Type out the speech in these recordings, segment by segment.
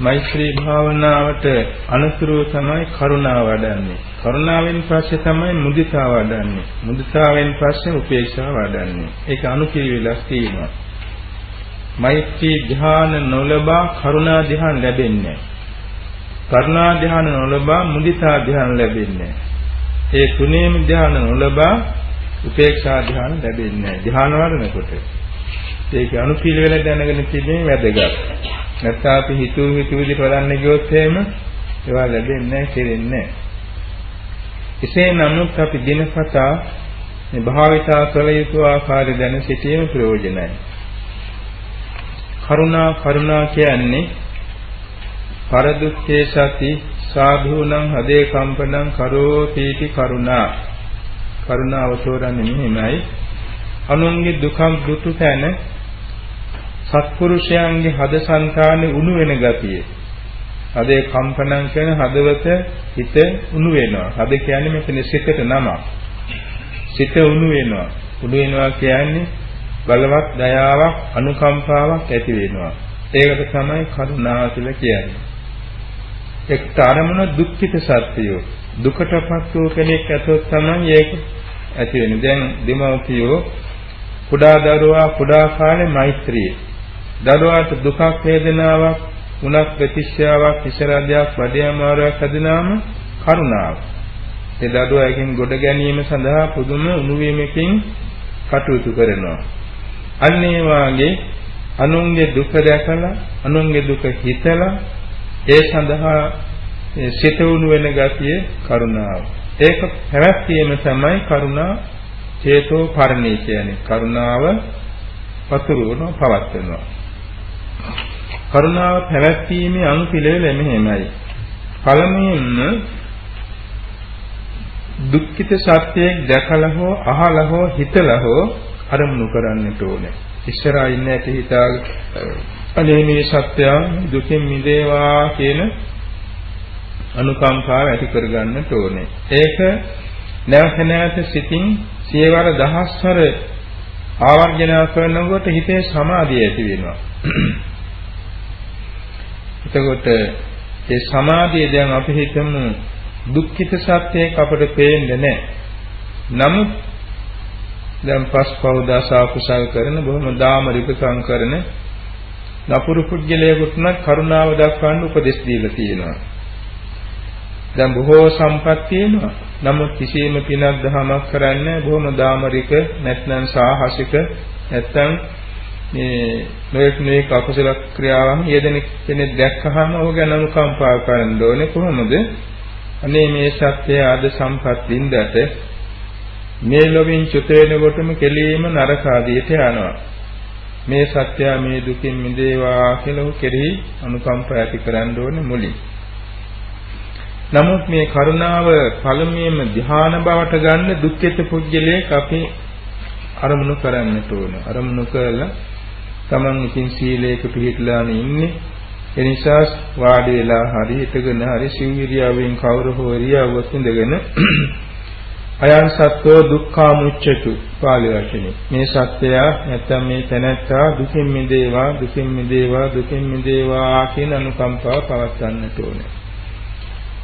මෛත්‍රී භාවනාවට අනුසුරුව තමයි කරුණාව වඩන්නේ. කරුණාවෙන් පස්සේ තමයි මුදිතා වඩන්නේ. මුදිතාවෙන් පස්සේ උපේක්ෂාව වඩන්නේ. ඒක අනුපිළිවෙලක් තියෙනවා. මෛත්‍රී ධ්‍යාන නොලබා කරුණා ධ්‍යාන ලැබෙන්නේ කරුණා ධ්‍යාන නොලබා මුදිතා ධ්‍යාන ලැබෙන්නේ ඒ තුනේම ධ්‍යාන නොලබා උපේක්ෂා ධ්‍යාන ලැබෙන්නේ ධ්‍යාන වඩනකොට ඒක අනුපිළිවෙල දැනගෙන තිබෙන්නේ වැදගත්. නැත්නම් අපි හිතුව හිතුව විදිහට වඩන්න ගියොත් එහෙම ඒවා ලැබෙන්නේ නැහැ, කෙරෙන්නේ නැහැ. එසේ නමුත් අපි දිනපතා මේ භාවිතා කළ යුතු ආකාරය දැන සිටීම ප්‍රයෝජනයි. කරුණා කරුණා කියන්නේ පරදුක්ඛේ සති සාධූනං හදේ කම්පනං කරෝතිටි කරුණා කරුණාව තෝරන්නේ මෙහෙමයි අනුන්ගේ දුකක් දුටු තැන සත්පුරුෂයන්ගේ හදසංකානේ උණු වෙන ගතිය. හදේ කම්පණම් කරන හදවත හිත උණු වෙනවා. හද කියන්නේ මෙතන සිතට නමක්. සිත උණු වෙනවා. උණු වෙනවා කියන්නේ බලවත් දයාවක් අනුකම්පාවක් ඇති වෙනවා. ඒකට තමයි කරුණාව කියලා කියන්නේ. එක්තරමන දුක්ඛිත සත්‍යය දුකටපත් වූ කෙනෙක් ඇතොත් තමයි ඒක ඇති වෙන්නේ. දැන් දෙමව්පියෝ කුඩා දරුවා කුඩා කාලේ මෛත්‍රිය දරුවාට දුකක් වේදනාවක් උනක් ප්‍රතිශ්‍යාවක් ඉසරදයක් වඩයාමාරයක් හැදෙනාම කරුණාව. ඒ දරුවා එකෙන් ගොඩ ගැනීම සඳහා පුදුම උණුවීමකින් කටයුතු කරනවා. අන්න ඒ වාගේ අනුන්ගේ දුක දැකලා අනුන්ගේ දුක හිතලා ඒ සඳහා සිත උණු වෙන ගතිය කරුණාව. ඒක පැවැත්වීම තමයි කරුණා චේතෝ පරිණී කියන්නේ. කරුණාව පතුරවනවා පවත්වනවා. කරුණාව පැවැත්වීමේ අනුපිළිවෙල මෙහෙමයි. පළමුවෙන්ම දුක්ඛිත සත්‍යයක් දැකලා හෝ අහලා හෝ හිතලා හෝ අරමුණු කරන්නට ඕනේ. ඉස්සරහා ඉන්න ඇති හිතා අනේ මේ සත්‍යය දුකින් මිදේවා කියන අනුකම්පාව ඇති කරගන්නට ඕනේ. ඒක නැවත නැවත සිතින් සියවර දහස්වර ආවර්ජන කරනකොට හිතේ සමාධිය ඇති වෙනවා. එතකොට ඒ සමාධිය දැන් අපි හිතමු දුක්ඛිත සත්‍යයක් අපට පේන්නේ නැහැ. නමුත් දැන් පස්පව දසා කුසල් කරන බොහොම දාමරිකකම් කරන නපුරු පුද්ගලයෙකුට නම් කරුණාව දක්වන්න උපදෙස් දීලා තියෙනවා. දැන් බොහෝ සම්පත් තියෙනවා. නමුත් කිසියම් පිනක් දහමක් කරන්නේ බොහොම දාමරික නැත්නම් සාහසික නැත්නම් මේ නොයෙක් නොයෙක් අකුසල ක්‍රියාවන් යෙදෙන කෙනෙක් දැක්කහම ඔහු ගැන අනුකම්පා කරන්න ඕනේ කොහොමද? අනේ මේ සත්‍යය ආද සම්පත් වින්දට මේ ලොවින් චුත වෙනකොටම කෙලීම නරක ආදියට යනවා. මේ සත්‍යය මේ දුකින් මිදේවා කියලා ඔහු කෙරෙහි අනුකම්පා ඇති කරන්න ඕනේ මුලින්. නමුත් මේ කරුණාව පළමුවෙන්ම ධ්‍යාන බවට ගන්න දුක්ඛිත පුජ්‍යලයක් අපි අරමුණු කරන්නට ඕන. අරමුණු කරලා Taman ඉතින් සීලයක පිළිපදලාන ඉන්නේ. ඒ නිසා වාඩි වෙලා හරි හිටගෙන හරි සිවිරියාවෙන් කවුරු හෝ ඉරියව්වක ඉඳගෙන අයං සත්වෝ දුක්ඛාමුච්චතු පාලි වචනේ. මේ සත්‍යය නැත්තම් මේ තැනැත්තා දුකින් මිදේවා දුකින් මිදේවා දුකින් මිදේවා කියන අනුකම්පාව පවත්වන්නට ඕනේ.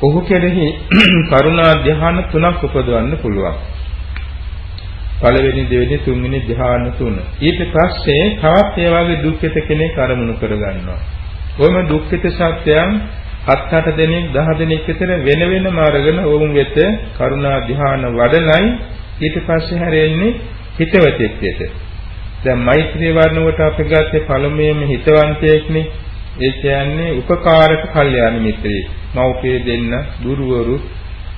ඔහු කෙරෙහි කරුණා ධ්‍යාන තුනක් උපදවන්න පුළුවන්. පළවෙනි දෙවෙනි තුන්වෙනි ධ්‍යාන තුන. ඊට පස්සේ තවත් ඒ වගේ දුක්ඛිත කෙනෙක් අරමුණු කරගන්නවා. කොහොම දුක්ඛිත සත්‍යයන් හත් අට දෙනෙක් දහ දෙනෙක් විතර වෙන වෙනම අරගෙන ඔවුන් වෙත කරුණා ධ්‍යාන වඩලයි ඊට පස්සේ හැරෙන්නේ හිතවතෙක් වෙත. දැන් මෛත්‍රී වර්ණවට අපි ගත්තේ පළමුවෙන්ම හිතවන්තයෙක්නේ. ඒ කියන්නේ උපකාරක කල්යාණ මිත්‍රයෙක්. මෞපිය දෙන්න, දුරවරු,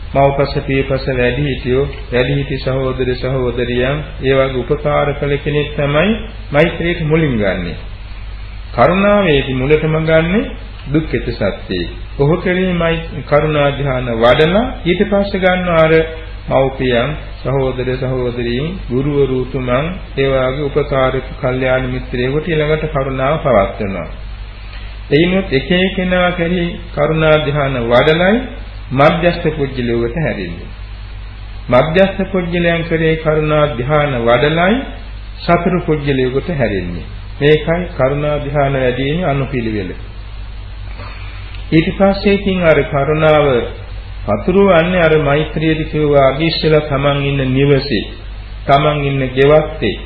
මව්පස පියපස වැඩි හිටියෝ වැඩි හිටි සහෝදර සහෝදරියන් ඒ වගේ උපකාර කළ කෙනෙක් තමයි මෛත්‍රියට මුලින් ගන්නෙ. කරුණාවේදී මුලටම ගන්නෙ දුක්ඛිත සත්‍යය. ඔහු කෙරෙහිමයි කරුණා ධ්‍යාන වඩලා ඊට පස්සේ ගන්නවා අර මව්පියන් සහෝදර සහෝදරීන් ගුරුවරු තුමන් ඒ වගේ උපකාරක කල්යාණ මිත්‍රයෙකුට ඊළඟට කරුණාව පවත්වනවා. එයිනොත් එක එකනා කෙරෙහි කරුණා ධ්‍යාන වඩලයි මධ්‍යස්ථ පුජ්‍යලයකට හැරෙන්නේ. මධ්‍යස්ථ පුජ්‍යලයන් කරේ කරුණා ධ්‍යාන වඩලයි සතර පුජ්‍යලයකට හැරෙන්නේ. මේකයි කරුණා ධ්‍යාන වැඩිීමේ අනුපිළිවෙල. ඊට පස්සේ ඉතින් අර කරුණාව පතුරවන්නේ අර මෛත්‍රියදී කියවා අගිස්සලා තමන් ඉන්න නිවසේ, තමන් ඉන්න ගෙවත්තේ,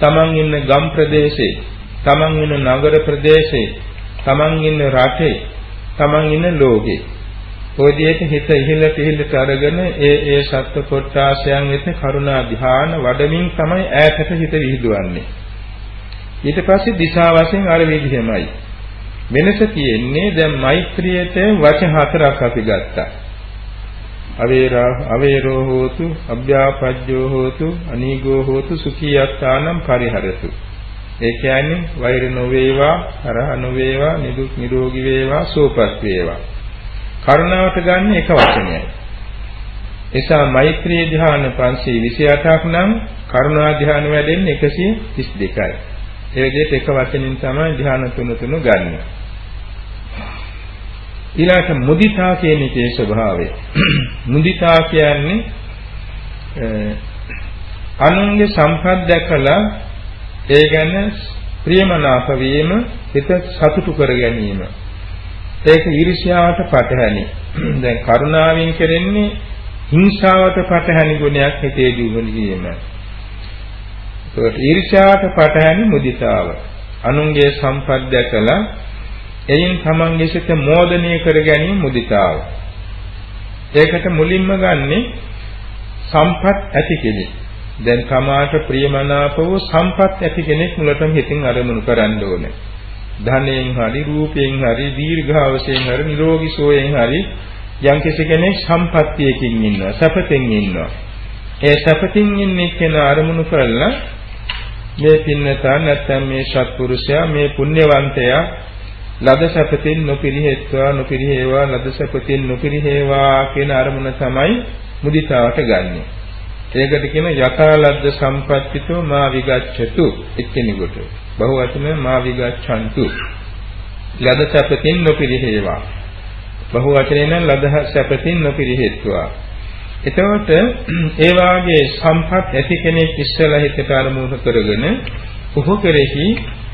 තමන් ඉන්න ගම් ප්‍රදේශේ, තමන් ඉන්න නගර ප්‍රදේශේ, තමන් ඉන්න රටේ, තමන් ඉන්න ලෝකේ ඔය විදිහට හිත ඉහළට ඉහළට අරගෙන ඒ ඒ සත්ව කොටාසයන් වෙත කරුණා ධ්‍යාන වඩමින් තමයි ඈතට හිත විහිදුවන්නේ. ඊට පස්සේ දිශා වශයෙන් අර විදිහමයි. වෙනස තියෙන්නේ දැන් මෛත්‍රියට වචන හතරක් අපි ගත්තා. අවේරා අවේරෝ හෝතු අභ්‍යාපජ්ජෝ හෝතු අනීගෝ හෝතු සුඛියත්තානම් පරිහරතු. ඒ කියන්නේ වෛර නොවේවා, හරහ නොවේවා, නිදුක් නිරෝගී වේවා, සුවපත් වේවා. කරුණාවට ගන්න එක වචනයයි. එසා මෛත්‍රී ධ්‍යාන 528ක් නම් කරුණා ධ්‍යාන වැඩෙන්නේ 132යි. ඒ විදිහට එක වචනින් තමයි ධ්‍යාන තුන තුන ගන්න. ඊළඟට මුදිතා කියන එකේ ස්වභාවය. මුදිතා කියන්නේ අනුන්ගේ සම්පත් දැකලා ඒ ගැන ප්‍රියමනාප වීම හිත සතුටු කර ගැනීම ඒක ඊර්ෂ්‍යාවට පටහැනි. දැන් කරුණාවෙන් කරන්නේ හිංසාවට පටහැනි ගුණයක් හිතේ දියුණු වීම. ඒකට ඊර්ෂ්‍යාවට පටහැනි මුදිතාව. අනුන්ගේ සම්පත් දැකලා එයින් තමන්ගේ සිත මෝදනය කර ගැනීම මුදිතාව. ඒකට මුලින්ම ගන්නේ සම්පත් ඇති කෙනෙක්. දැන් තමාට ප්‍රියමනාප වූ සම්පත් ඇති කෙනෙක් මුලටම හිතින් අරමුණු කරන්න ඕනේ. ධනයෙන් හරි රූපයෙන් හරි දීර්ඝාවසයෙන් හරි නිරෝගී සෝයෙන් හරි යම් කෙනෙක් සම්පත්තියකින් ඉන්නවා සැපතෙන් ඉන්නවා ඒ සැපතින් ඉන්නේ කෙනා අරමුණු කරලා මේ පින්නතා නැත්නම් මේ සත්පුරුෂයා මේ පුණ්‍යවන්තයා ලද සැපතින් නොපිරිහෙත්වා නොපිරිහෙවා ලද සැපතින් නොපිරිහෙවා කියන අරමුණ තමයි මුදිතාවට ගන්නෙ. ඒකට කියන යථාලද්ද සම්පත්තිතෝ මා විගච්ඡතු එක්කෙනෙකුට. බහුවචන මා විගච්ඡන්තු. ලද සැපතින් නොපිරිහෙවා. බහුවචනේ නම් ලද සැපතින් නොපිරිහෙත්වා. එතකොට ඒ වාගේ සම්පත් ඇති කෙනෙක් ඉස්සලා හිතට අරමුණු කරගෙන ඔහු කෙරෙහි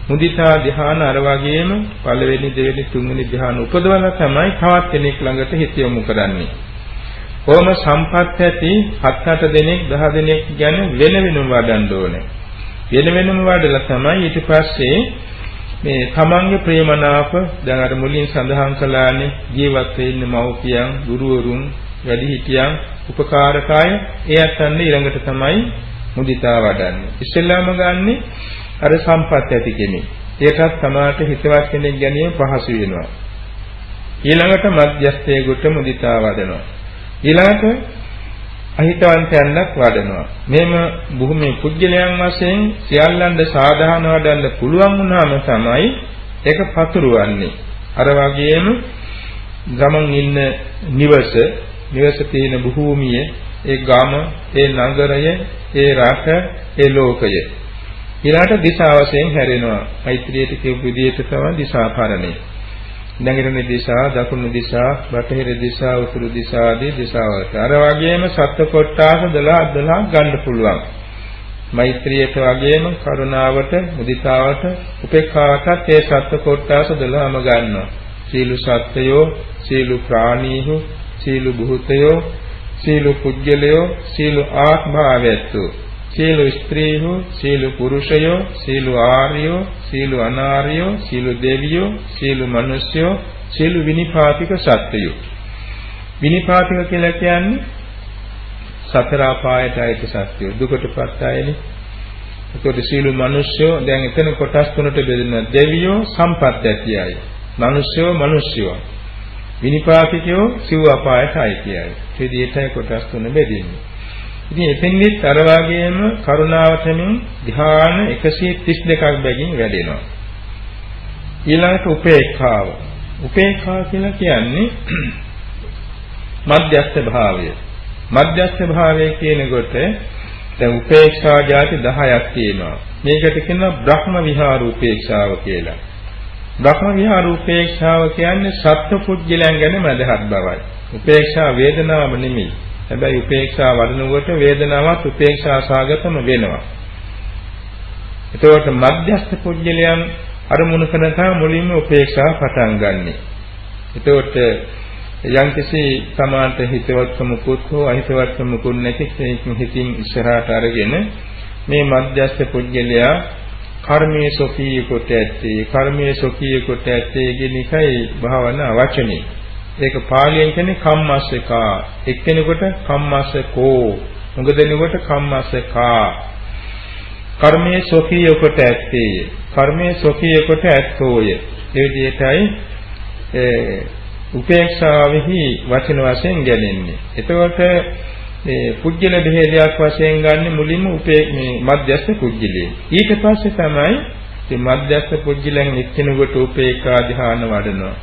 මුදිතා ධ්‍යාන අර වගේම පළවෙනි දෙවෙනි තුන්වෙනි ධ්‍යාන උපදවලා තමයි තවත් කෙනෙක් ළඟට හිත යොමු කරන්නේ. කොහොම සම්පත් ඇති 7-8 දෙනෙක් 10 දෙනෙක් ගැන වෙන වෙනම වඩන්න ඕනේ. වෙන වෙනම වඩලා තමයි ඊට පස්සේ මේ තමන්ගේ ප්‍රේමනාප දැන් අර මුලින් සඳහන් කළානේ ජීවත් වෙන්න මව්පියන්, ගුරුවරුන්, වැඩිහිටියන්, උපකාරකය ඒ අත්න්නේ ඊළඟට තමයි මුදිතා වඩන්නේ. ඉස්සෙල්ලාම ගන්නෙ අර සම්පත් ඇති කෙනෙක්. ඒකත් තමාට හිතවත් කෙනෙක් ගැනීම පහසු වෙනවා. ඊළඟට මධ්‍යස්ථයේ කොට මුදිතා වඩනවා. ඊළඟට අහිතවන්තයන්ක් වඩනවා. මෙහෙම භූමි පුජ්‍යලයන් වශයෙන් සියල්ලන්ද සාධාරණ වඩන්න පුළුවන් වුණාම තමයි ඒක පතුරවන්නේ. අර වගේම ගමන් ඉන්න නිවස, නිවස තියෙන භූමිය, ඒ ගම, ඒ නගරය, ඒ රට, ඒ ලෝකය. ඊළාට දිශා වශයෙන් හැරෙනවා. මෛත්‍රියට කියපු විදිහට තමයි දිශාපරණය. නැගෙනහිර දිශා, දකුණු දිශා, බටහිර දිශා, උතුරු දිශා ආදී දිශාවලට. අර වගේම සත්ව කොටාස 12 12 ගන්න පුළුවන්. මෛත්‍රියට වගේම කරුණාවට, මුදිතාවට, උපේක්ඛාවටත් ඒ සත්ව කොටාස 12ම ගන්නවා. සීළු සත්වයෝ, සීළු ප්‍රාණීහු, සීළු භූතයෝ, සීළු පුජ්‍යලයෝ, සීළු ආත්මාවැත්තෝ සියලු ස්ත්‍රීහු, සියලු පුරුෂයෝ, සියලු ආර්යෝ, සියලු අනාර්යෝ, සියලු දෙවියෝ, සියලු මිනිස්යෝ, සියලු විනිපාතික සත්වයෝ. විනිපාතික කියලා කියන්නේ සතර අපායට අයිත සත්වයෝ. දුකටපත් අයනේ. ඒකට සියලු මිනිස්යෝ දැන් එතන කොටස් තුනට බෙදෙනවා. දෙවියෝ සම්පත් ඇති අය. මිනිස්යෝ මිනිස්යෝ. විනිපාතිකයෝ සිව් අපායට අයිතියයි. ඒ විදිහටයි කොටස් තුන බෙදෙන්නේ. ඉතින් එතෙන්දිත් අර වාගේම කරුණාවතමින් ධ්‍යාන 132ක් බැගින් වැඩෙනවා. ඊළඟට උපේක්ඛාව. උපේක්ඛාව කියලා කියන්නේ මධ්‍යස්ථ භාවය. මධ්‍යස්ථ භාවය කියනකොට දැන් උපේක්ෂා જાති 10ක් තියෙනවා. මේකට කියනවා බ්‍රහ්ම විහාර උපේක්ෂාව කියලා. බ්‍රහ්ම විහාර උපේක්ෂාව කියන්නේ සත්ව පුජ්‍යලයන් ගැන මදහත් බවයි. උපේක්ෂා වේදනාව නෙමෙයි. හැබැයි උපේක්ෂා වඩනකොට වේදනාවත් උපේක්ෂා සාගතම වෙනවා. එතකොට මධ්‍යස්ථ පුජ්‍යලයන් අරමුණු කරන තම මුලින්ම උපේක්ෂා පටන් ගන්නෙ. එතකොට යම්කිසි සමාන්ත හිතවත්කමකුත් හෝ අහිතවත්කමකුත් නැති කෙනෙක් හිතින් ඉස්සරහට අරගෙන මේ මධ්‍යස්ථ පුජ්‍යලයා කර්මයේ සොකී කොට ඇත්තේ කර්මයේ සොකී කොට ඇත්තේ කියන එකයි භාවනා වචනේ. ඒක පාලියෙන් කියන්නේ කම්මස්සකා. එක්කෙනෙකුට කම්මස්සකෝ. මුගදෙනෙකුට කම්මස්සකා. කර්මයේ සොකී කොට ඇත්තේ. කර්මයේ සොකී කොට ඇත්තෝය. ඒ විදිහටයි උපේක්ෂාවෙහි වචන වශයෙන් ගැනෙන්නේ. එතකොට මේ පුජ්‍යල බෙහෙදයක් වශයෙන් ගන්න මුලින්ම උපේ මේ මධ්‍යස්ථ පුජ්‍යලේ. ඊට පස්සේ තමයි මේ මධ්‍යස්ථ පුජ්‍යලෙන් එක්කෙනෙකුට උපේක්ඛා ධ්‍යාන වඩනවා.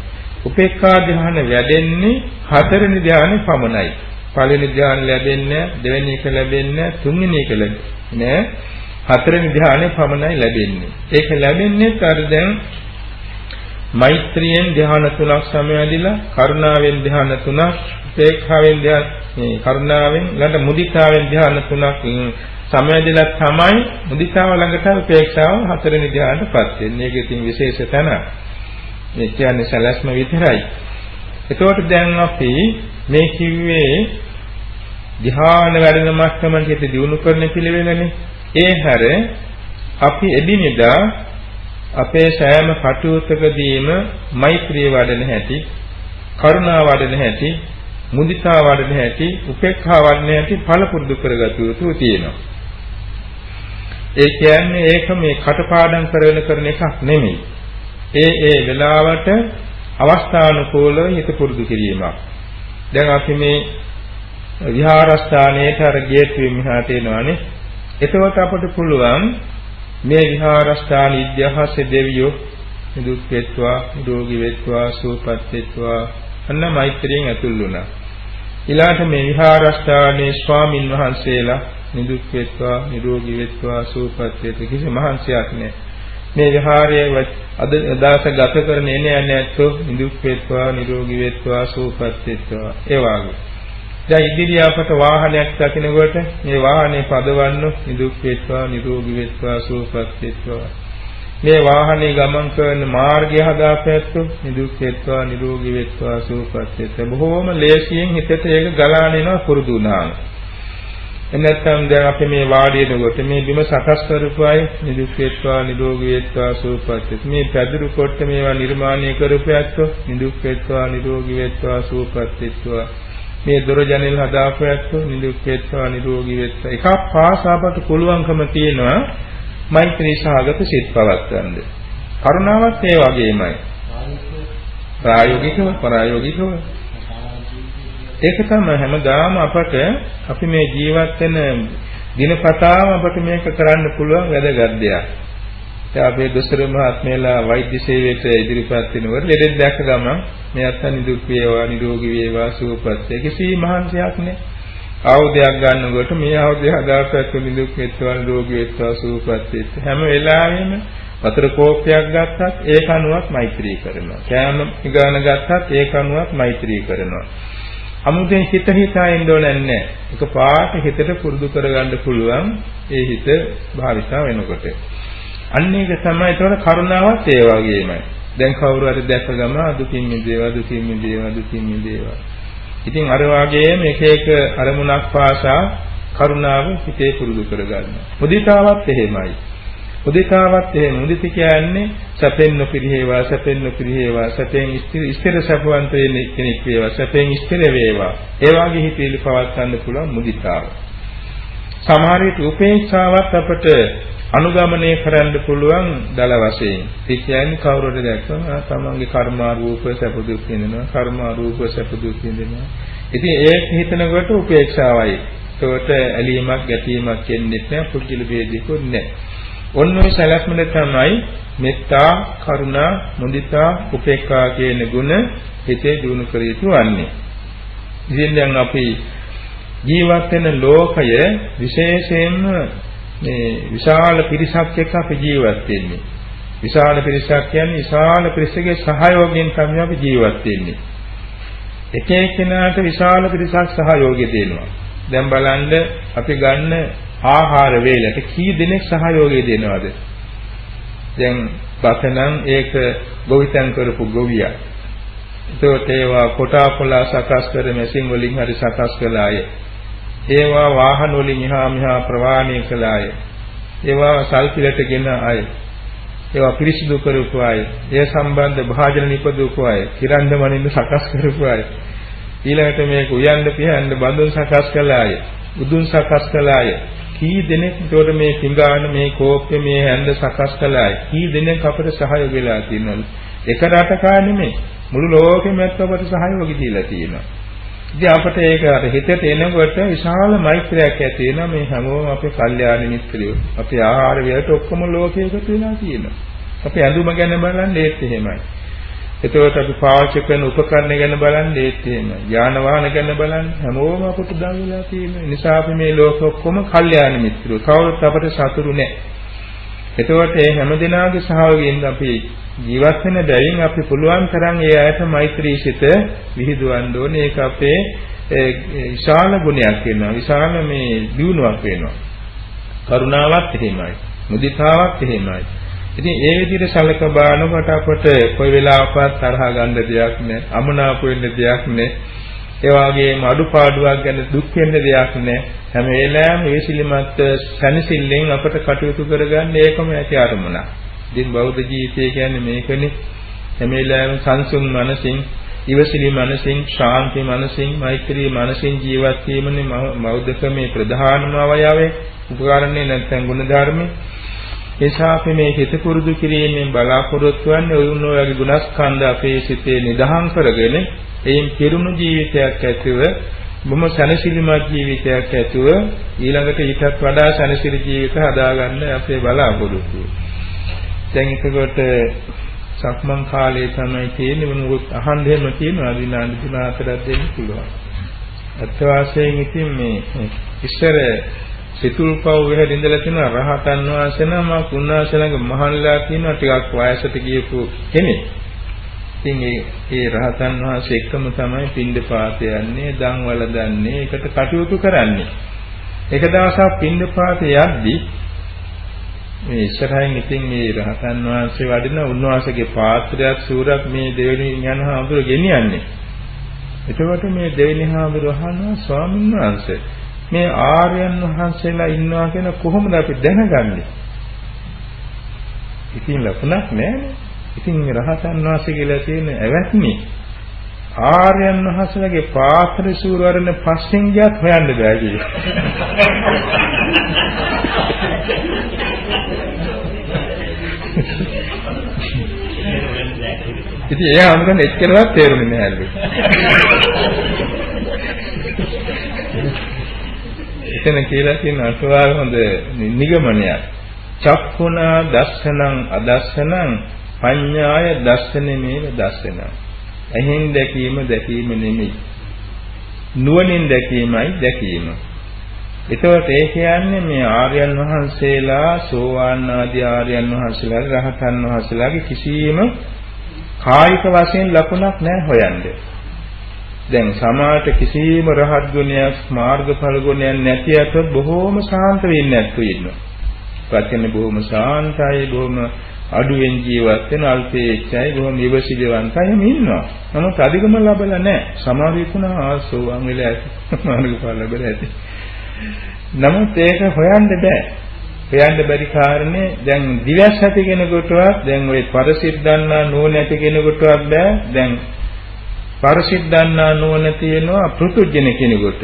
උපේක්ඛා ධ්‍යාන වැඩෙන්නේ හතරෙනි ධ්‍යානෙ පමණයි. පළවෙනි ධ්‍යාන ලැබෙන්නේ දෙවෙනි එක ලැබෙන්නේ තුන්වෙනි එක ලැබෙන්නේ හතරෙනි ධ්‍යානෙ පමණයි ලැබෙන්නේ. ඒක ලැබෙන්නේ අර දැන් මෛත්‍රියෙන් ධ්‍යාන තුනක් සමවැදිලා කරුණාවෙන් ධ්‍යාන තුනක් උපේක්ඛාවෙන් ධ්‍යාන මේ කරුණාවෙන් ළඟ මුදිතාවෙන් ධ්‍යාන තුනක් සමවැදිලා තමයි මුදිතාව ළඟට උපේක්ෂාව හතරෙනි ධ්‍යානටපත් වෙන්නේ. ඒකේ තියෙන විශේෂ තැන. මේ කියන්නේ සලස්ම විතරයි. එතකොට දැන් අපි මේ කිව්වේ ධ්‍යාන වැඩෙන මට්ටමකට දියුණු කරන පිළිවෙලනේ. ඒ හැර අපි එදිනෙදා අපේ සෑම කටයුත්තකදීම මෛත්‍රිය වඩන හැටි, කරුණා වඩන හැටි, මුදිතා වඩන හැටි, උපේක්ඛා වඩන හැටි පළපුරුදු කරගත යුතු තියෙනවා. ඒ කියන්නේ ඒක මේ කටපාඩම් කරගෙන කරන එකක් නෙමෙයි. ඒ ඒ වෙලාවට අවස්ථානුකූලව හිත පුරුදු කිරීමක්. දැන් අපි මේ විහාරස්ථානයේට අර ගේට්ටුවේ මෙහාට එනවානේ. එතකොට අපට පුළුවන් මේ විහාරස්ථාන ඉද්ධහසේ දෙවියෝ නිදුක් වෙත්වා නිරෝගී වෙත්වා සුවපත් වෙත්වා අන්න මෛත්‍රියෙන් ඇතුල් වුණා. ඊළාට මේ විහාරස්ථානයේ ස්වාමින් වහන්සේලා නිදුක් වෙත්වා නිරෝගී වෙත්වා සුවපත් වෙත්වා කිසි මහන්සියක් නැහැ. මේ විහාරයේ අද දාස ගත කරන එනේ යන්නේ ඇත්තෝ නිදුක් වෙත්වා නිරෝගී වෙත්වා සුවපත් වෙත්වා ඒ වාගේ. දැන් ඉදිරිය අපට වාහනයක් දකිනකොට මේ වාහනේ පදවන්න නිදුක් වේත්වා නිරෝගී වේත්වා සුවපත් වේත්වා. මේ වාහනේ ගමන් කරන මාර්ගය හදාපැත්තෝ නිදුක් වේත්වා නිරෝගී වේත්වා සුවපත් වේත්වා. බොහෝම ලේසියෙන් හිතට ඒක ගලාගෙන එනවා පුරුදු වුණාම. එනත්තම් දැන් අපි මේ වාඩි වෙනකොට මේ බිම සකස් කරපු අය නිදුක් වේත්වා නිරෝගී වේත්වා සුවපත් මේ පැදුරු කොට මේවා නිර්මාණය කරපු ඇත්තෝ නිදුක් වේත්වා නිරෝගී වේත්වා සුවපත් වේත්වා. මේ දොර ජනෙල් හදාපු ඇත්තෝ නිදුක් වෙත්වා නිරෝගී වෙත්වා. එකක් පාසාපට පුළුවන්කම තියෙනවා මෛත්‍රී සාගත සිත් පවත්වන්න. කරුණාවත් ඒ වගේමයි. ප්‍රායෝගිකව ප්‍රායෝගිකව ඒක තමයි හැමදාම අපට අපි මේ ජීවත් වෙන දිනපතාම අපට මේක කරන්න පුළුවන් වැදගත් දෙයක්. දැන් අපේ දොස්තර මහත්මයලා වෛද්‍ය සේවයට ඉදිරිපත් වෙනකොට ලෙඩෙක් දැක්ක ගමන් මේ අත්හන් නිදුක් වේවා නිරෝගී වේවා සුවපත් වේ කිසි මහන්සියක් නෑ. ආයුධයක් ගන්නකොට මේ ආයුධය හදාපැත්ත නිදුක් වෙත්වා නිරෝගී වෙත්වා සුවපත් වෙත් හැම වෙලාවෙම වතුර කෝප්පයක් ගත්තත් ඒක අනුවක් මෛත්‍රී කරනවා. කෑම ගාන ගත්තත් ඒක අනුවක් මෛත්‍රී කරනවා. අමුතෙන් හිත හිතා ඉන්න ඕනේ නැහැ. ඒක පාට හිතට පුරුදු කරගන්න පුළුවන් ඒ හිත භාවිතා වෙනකොට. අන්න ඒක තමයි ඒතකොට කරුණාවත් ඒ වගේමයි. දැන් කවුරු හරි දැක ගම දුකින් මිදේවා දුකින් මිදේවා දුකින් මිදේවා. ඉතින් අර වගේම එක එක අරමුණක් පාසා කරුණාව හිතේ පුරුදු කරගන්නවා. මුදිතාවත් එහෙමයි. මුදිතාවත් එහෙම මුදිත කියන්නේ සැපෙන් නොපිරිහෙවා සැපෙන් නොපිරිහෙවා සැපෙන් ස්ථිර සැපවන්ත වෙන්නේ කෙනෙක් වේවා සැපෙන් ස්ථිර වේවා. ඒ වගේ හිතේලි පවත් ගන්න පුළුවන් මුදිතාව. සමහර විට උපේක්ෂාවත් අපට අනුගමනය කරන්න පුළුවන් දල වශයෙන්. ඒ කියන්නේ කවුරුද දැක්කම තමන්ගේ කර්මාරූප සැප දුක් විඳිනවා, කර්මාරූප සැප දුක් විඳිනවා. ඉතින් ඒක හිතනකොට උපේක්ෂාවයි. ඒකට ඇලීමක් ගැටීමක් එන්නේ නැහැ, පුදුල වේදිකුත් නැහැ. ඔන්න ඔය සැලැස්මල තමයි මෙත්තා, කරුණා, මුදිතා, උපේක්ඛා කියන ගුණ හිතේ දිනු කර යුතු වන්නේ. ඉතින් දැන් අපි ජීවත් වෙන ලෝකය විශේෂයෙන්ම මේ විශාල පිරිසක් එක්ක අපි ජීවත් වෙන්නේ. විශාල පිරිසක් කියන්නේ විශාල පිරිසකගේ සහයෝගයෙන් තමයි අපි ජීවත් වෙන්නේ. එක එක්කෙනාට විශාල පිරිසක් සහයෝගය දෙනවා. දැන් බලන්න අපි ගන්න ආහාර වේලට කී දෙනෙක් සහයෝගය දෙනවද? දැන් බතනම් ඒක ගොවිතැන් කරපු ගොවියා. ඒතකොට ඒවා කොටා පොලා සකස් කර මැෂින් වලින් හරි සකස් කළාය. ඒවා වාහන වලින් එහා මෙහා ප්‍රවාහණය කළ අය. ඒවා සල්පිලට ගෙන අය. ඒවා පිරිසිදු කරපු අය. ඒ සම්බන්ධ භාජන නිපදවපු අය. කිරන්ද මනින්න සකස් කරපු අය. ඊළඟට මේක උයන්ද පිහන්න බඳුන් සකස් කළ අය. උදුන් සකස් කළ අය. කී දෙනෙක් ඒකට මේ පිඟාන මේ කෝප්පේ මේ හැන්ද සකස් කළ අය. කී දෙනෙක් අපට සහයෝග වෙලා තියෙනවලු. එක රටකා නෙමෙයි. මුළු ලෝකෙම අපට සහයෝගය දීලා තියෙනවා. ඉතින් අපට ඒක අර හිතට එනකොට විශාල මෛත්‍රියක් ඇති වෙනවා මේ හැමෝම අපේ කල්යාණ මිත්‍රයෝ. අපේ ආහාර වලට ඔක්කොම ලෝකේ එකතු වෙලා තියෙනවා. අපේ ඇඳුම ගැන බලන්නේ ඒත් එහෙමයි. එතකොට අපි පාවිච්චි කරන උපකරණ ගැන බලන්නේ ඒත් එහෙමයි. යාන වාහන ගැන බලන්නේ හැමෝම අපට දන් වෙලා තියෙනවා. නිසා අපි මේ ලෝක ඔක්කොම කල්යාණ මිත්‍රයෝ. කවුරුත් අපට සතුරු නැහැ. එතකොට මේ හැම දිනාගේ සහයෝගයෙන් අපි ජීවත් වෙන බැවින් අපි පුළුවන් තරම් ඒ අයට මෛත්‍රී සිත විහිදුවන්න ඕනේ. ඒක අපේ විශාල ගුණයක් වෙනවා. විශාල මේ දියුණුවක් වෙනවා. කරුණාවත් එහෙමයි. මුදිතාවත් එහෙමයි. ඉතින් ඒ විදිහට සැලක බලනකොට අපට කොයි වෙලාවකවත් තරහ ගන්න දෙයක් නැහැ. අමනාප වෙන්න දෙයක් නැහැ. ඒ වගේම අඩුපාඩුවක් ගැන දුක් වෙන්න දෙයක් නැහැ. හැම වෙලාවෙම වේසිලිමත් සැනසෙල්ලෙන් අපට කටයුතු කරගන්න ඒකම ඇති අරමුණක්. ඉතින් බෞද්ධ ජීවිතය කියන්නේ මේකනේ. හැමෙලාවෙම සංසුන් මනසින්, ඉවසිලි මනසින්, ශාන්ති මනසින්, මෛත්‍රී මනසින් ජීවත් වීමනේ බෞද්ධකමේ ප්‍රධානම අවයවය. උපකාරන්නේ නැත්නම් ගුණ ධර්මයේ. එසා අපි මේ හිත පුරුදු කිරීමෙන් බලාපොරොත්තු වෙන්නේ ඔයුන් ඔයගේ ගුණස්කන්ධ අපේ සිතේ නිදහම් කරගෙන එයින් පිරුණු ජීවිතයක් ඇතිව බොහොම සැනසීමත් ජීවිතයක් ඇතුව ඊළඟට ඊටත් වඩා සැනසීම ජීවිත හදාගන්න අපේ බලාපොරොත්තු. දැන් එතකොට සක්මන් කාලයේ තමයි තියෙන්නේ මොනවත් අහන්න දෙන්න තියෙනවා විනාඩි 3-4ක් දෙන්න පුළුවන්. අත් වාසයෙන් ඉතින් මේ ඉස්සර සිතුල්පව් වෙහෙද ඉඳලා තියෙන රහතන් වහන්සේ නම කුණාස ළඟ මහල්ලා තියෙනවා ටිකක් වයසට ගියපු කෙනෙක්. ඉතින් ඒ ඒ රහතන් වහන්සේ එක්කම තමයි පින්ඩපාත යන්නේ, දන්වල දන්නේ, ඒකට කටයුතු කරන්නේ. එක දවසක් පින්ඩපාත යද්දී මේ ඉස්සරහින් ඉතින් මේ රහතන් වහන්සේ වඩින උන්වහන්සේගේ පාත්‍රයක් සූරක් මේ දෙවෙනි යන හාමුදුර ගෙනියන්නේ. එතකොට මේ දෙවෙනි හාමුදුර අහනවා ස්වාමීන් වහන්සේ මේ ආර්යයන් වහන්සේලා ඉන්නවා කියන කොහොමද අපි දැනගන්නේ? ඉතින් ලකුණක් නැහැ. ඉතින් රහතන් වහන්සේ කියලා තියෙන ඇවැත්නි ආර්යයන් වහන්සේලාගේ පාත්‍ර සූරවරණ පස්සෙන් ගියත් හොයන්න බෑ කියලා. ඉතින් එයා අමුකන් එච්චරවත් තේරුනේ නැහැලු. එතන කියලා තියෙන අසවාල හොඳ නිගමනයක්. චක්ඛුනා දස්සනං අදස්සනං පඤ්ඤාය දස්සනෙමේව දස්සනං. එහෙන් දැකීම දැකීම නෙමෙයි. නුවණින් දැකීමයි දැකීම. එතකොට ඒ කියන්නේ මේ ආර්යයන් වහන්සේලා සෝවාන් ආදී ආර්යයන් වහන්සේලා රහතන් වහන්සේලාගේ කිසියම් කායික වශයෙන් ලකුණක් නැහැ හොයන්නේ. දැන් සමාජයට කිසිම රහත් ගුණයක් මාර්ගඵල ගුණයක් නැති අත බොහෝම ශාන්ත වෙන්නේ නැතු ඉන්නවා. ප්‍රත්‍යනේ බොහෝම ශාන්තයි බොහෝම අඩුවෙන් ජීවත් වෙන අල්පේච්ඡයි බොහොම ඉවසිලිවන්තයි එහෙම ඉන්නවා. නමුත් අධිගම ලැබලා නැහැ. සමාධි වුණා ආසෝවන් වෙලා ඇති. මාර්ගඵල ලැබලා ඇති. නමුත් ඒක හොයන්න බෑ. හොයන්න බැරි කාරණේ දැන් දිවස් ඇති කෙනෙකුටවත් දැන් ওই පරිසිද්ධාන්නා නුවණ ඇති කෙනෙකුටවත් බෑ. දැන් පරිසිද්ධාන්නා නුවණ තියෙනවා පෘතුජන කෙනෙකුට.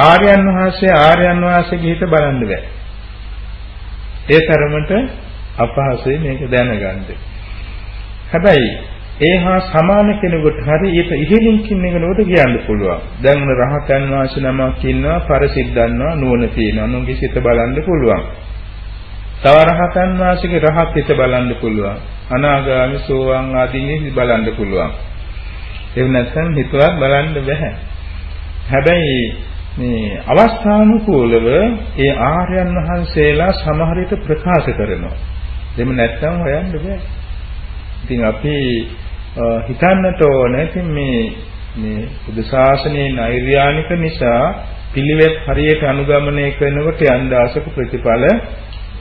ආර්යයන් වහන්සේ ආර්යයන් වහන්සේගේ හිත බලන්න බෑ. ඒ තරමට අපහසුයි මේක දැනගන්න. හැබැයි ඒ හා සමාන කෙනෙකුට හරි ඊට ඉහළින් කෙනෙකුට කියන්න පුළුවන්. දැන් උන රහතන් වහන්සේ නමක් ඉන්නවා, පරිසිද්ධන්නවා, නුවණ තියෙනවා. උන්ගේ සිත බලන්න පුළුවන්. තව රහතන් වහන්සේගේ රහත් හිත බලන්න පුළුවන්. අනාගාමි සෝවාන් ආදීන් බලන්න පුළුවන්. ඒ නැත්නම් හිතවත් බලන්න බෑ. හැබැයි මේ අවස්ථානුකූලව ඒ ආර්යයන් වහන්සේලා සමහර විට ප්‍රකාශ කරනවා. එහෙම නැත්නම් හොයන්න බෑ. ඉතින් අපි හිතන්නට ඕනේ ඉතින් මේ මේ බුදු ශාසනයේ නෛර්යානික නිසා පිළිවෙත් හරියට අනුගමනය කරනකොට යන්දාසක ප්‍රතිඵල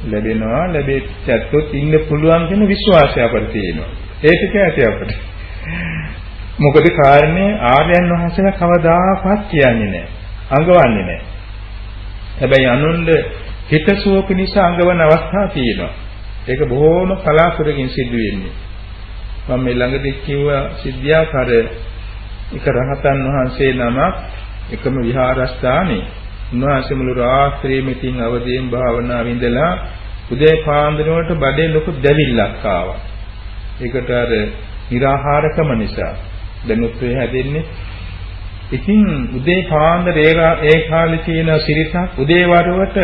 ලැබෙනවා ලැබෙච්චත් ඉන්න පුළුවන් කියන විශ්වාසය අපිට තියෙනවා ඒක කැටි අපිට මොකද කාරණේ? ආර්යයන් වහන්සේලා කවදාකවත් කියන්නේ නැහැ. අඟවන්නේ නැහැ. හැබැයි අනුන්ද හිතසුව පිණිස අඟවන අවස්ථා තියෙනවා. ඒක බොහෝම කලාතුරකින් සිදු වෙන්නේ මම මේ ළඟදී කිව්ව සිද්ධාකර එක රහතන් වහන්සේ නමක් එකම විහාරස්ථානේ. උන්වහන්සේ මුළු රාත්‍රියේ මෙතින් අවදීන් භාවනා විඳලා උදේ පාන්දරවට බඩේ ලොකු දැවිල්ලක් ආවා. ඒකට අර निराහාරකම නිසා. දැනුත් වේ හැදෙන්නේ. ඉතින් උදේ පාන්දර ඒ කාලේ තියෙන සිරිතක් උදේ වරුවට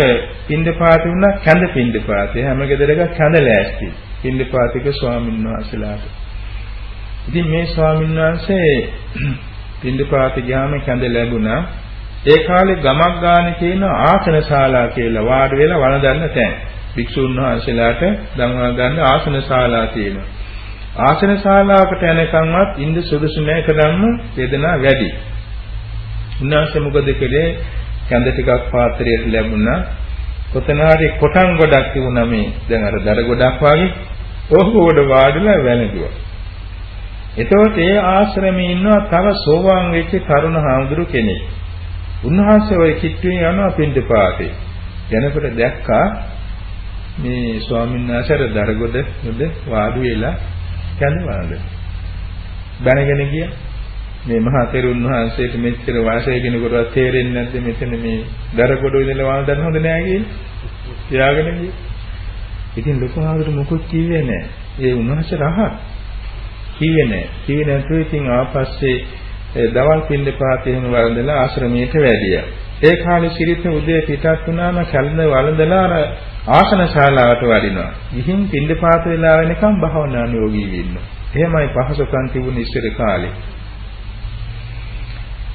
පින්දපාත වුණා කැඳ පින්දපාතේ හැම ගෙදරක කැඳ ලෑස්ති. පින්දපාතික ස්වාමීන් වහන්සේලාට. ඉතින් මේ ස්වාමීන් වහන්සේ පින්දපාත ගියාම කැඳ ලැබුණා. ඒ කාලේ ගමක් ගානේ තියෙන ආසන ශාලා කියලා වාඩි වෙලා වළඳන්න තැන්. භික්ෂුන් වහන්සේලාට දන්වා ගන්න ආසන ශාලා තියෙනවා. ආසන ශාලාවකට යනකම්වත් ඉන්න සුදුසු නැහැ කදම්ම වේදනාව වැඩි. උන්වහන්සේ මොකද කළේ? කැඳ ටිකක් පාත්‍රයට ලැබුණා. කොතනාරි කොටන් ගොඩක් තිබුණා මේ දැන් අර දර ගොඩක් වගේ. ඕක උඩ වාඩිලා වැළඳුවා. එතකොට ඒ ආශ්‍රමයේ ඉන්නවා තව සෝවාන් වෙච්ච තරුණ හාමුදුරු කෙනෙක්. උන්වහන්සේ ওই කිට්ටුවේ යනවා පින්දපාතේ. යනකොට දැක්කා මේ ස්වාමීන් වහන්සේ අර දරගොඩ උඩ වාඩි වෙලා කැඳවනද. බැනගෙන ගියා. මේ මහා තෙරුන් වහන්සේට මෙච්චර වාසය කෙනෙකුට තේරෙන්නේ නැද්ද මෙතන මේ දරගොඩ ඉඳලා වාල් දන්න හොඳ නෑ කියලා. තියාගෙන ගියා. ඉතින් ලොකු ආගට මොකුත් කිව්වේ නෑ. ඒ උන්වහන්සේ රහත්. කිව්වේ නෑ. කිව්වේ නැතුව ඉතින් ආපස්සේ දවල් පින්දපාතේම වළඳලා ආශ්‍රමයට වැඩියා. ඒ කාලේ සිරිත උදේ පිටත් වුණාම කැලඳ වළඳලා අර ආසන ශාලාවට වඩිනවා. ගිහින් පින්දපාත වෙලා වෙනකම් භාවනා යෝගී වෙන්න. එහෙමයි පහසුකම් තිබුණ ඉස්සර කාලේ.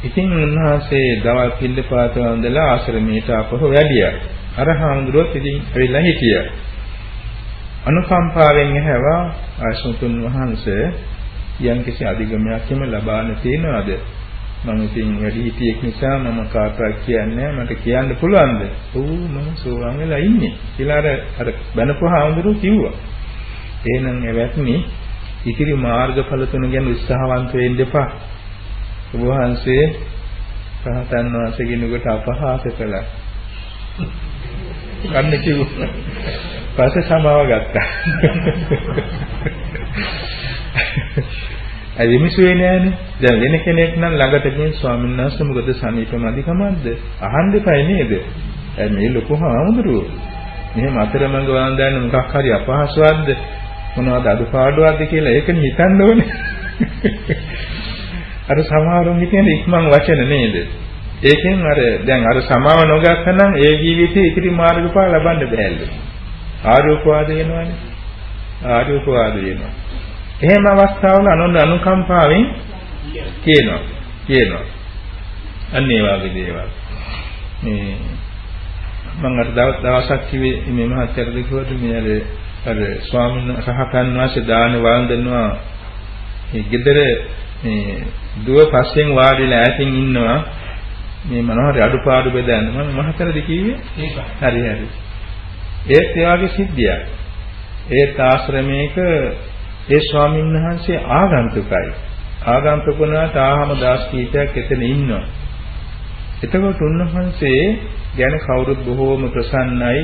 ඉතින් උන්වහන්සේ දවල් පින්දපාත වළඳලා ආශ්‍රමයට ආපහු වැඩියා. අර හාමුදුරුවෝ ඉතින් ඇවිල්ලා හිටියා. අනුකම්පාවෙන් ඇහැවා ආශුතුන් වහන්සේ යම්කිසි අධිගමයක් එම ලබාන තියනවාද මම ඉතින් වැඩි හිටියෙක් නිසා මම කාටවත් කියන්නේ මට කියන්න පුළුවන්ද? ඔව් මම සෝවාන් වෙලා ඉන්නේ කියලා අර අර බණපහාඳුරු කිව්වා. එහෙනම් එවත්නි ඉතිරි මාර්ගඵල තුන ගැන උත්සාහවන්ත වෙන්න එපා. ඔබ වහන්සේ රහතන් වහන්සේ කෙනෙකුට අපහාස කළා. කන්න කිව්වා. පස්සේ සමාව ගත්තා. ඇයි විමසුවේ නෑනේ? දැන් වෙන කෙනෙක් නම් ළඟට ගිහින් ස්වාමීන් වහන්සේ මොකද සනීපම අධිකමක්ද? අහන්න දෙපයි නේද? ඇයි මේ ලොකු හාමුදුරුවෝ? මෙහෙම අතරමඟ වන්දන්න මොකක් හරි අපහසුවක්ද? මොනවද අඩුපාඩුවක්ද කියලා ඒකනේ හිතන්න ඕනේ. අර සමහරුන් හිතන්නේ ඉක්මන් වචන නේද? ඒකෙන් අර දැන් අර සමාව නොගත්තනම් ඒ ජීවිතේ ඉතිරි මාර්ගඵල ලබන්න බෑලු. ආරෝපවාද වෙනවනේ. ආරෝපවාද වෙනවා. එහෙම අවස්ථාවල අනුන් අනුකම්පාවෙන් කියනවා. කියනවා. අන්න ඒ වගේ දේවල්. මේ මම අර දවසක් කිව්වේ මේ මහත්යරද කිව්වද මේ අර අර ස්වාමීන් රහතන් වහන්සේ දාන වන්දනවා මේ gedara මේ දුව පස්සෙන් වාඩිලා ඈතින් ඉන්නවා මේ මොනවාරි අඩුපාඩු බෙදන්න මම මහතරද කිව්වේ හරි හරි ඒත් ඒ වගේ සිද්ධියක් ඒත් ආශ්‍රමයක ඒ ස්වාමීන් වහන්සේ ආගන්තුකයි. ආගන්තුක වුණාට ආහම දාස් කීපයක් එතන ඉන්නවා. එතකොට උන්වහන්සේ ගැන කවුරුත් බොහෝම ප්‍රසන්නයි.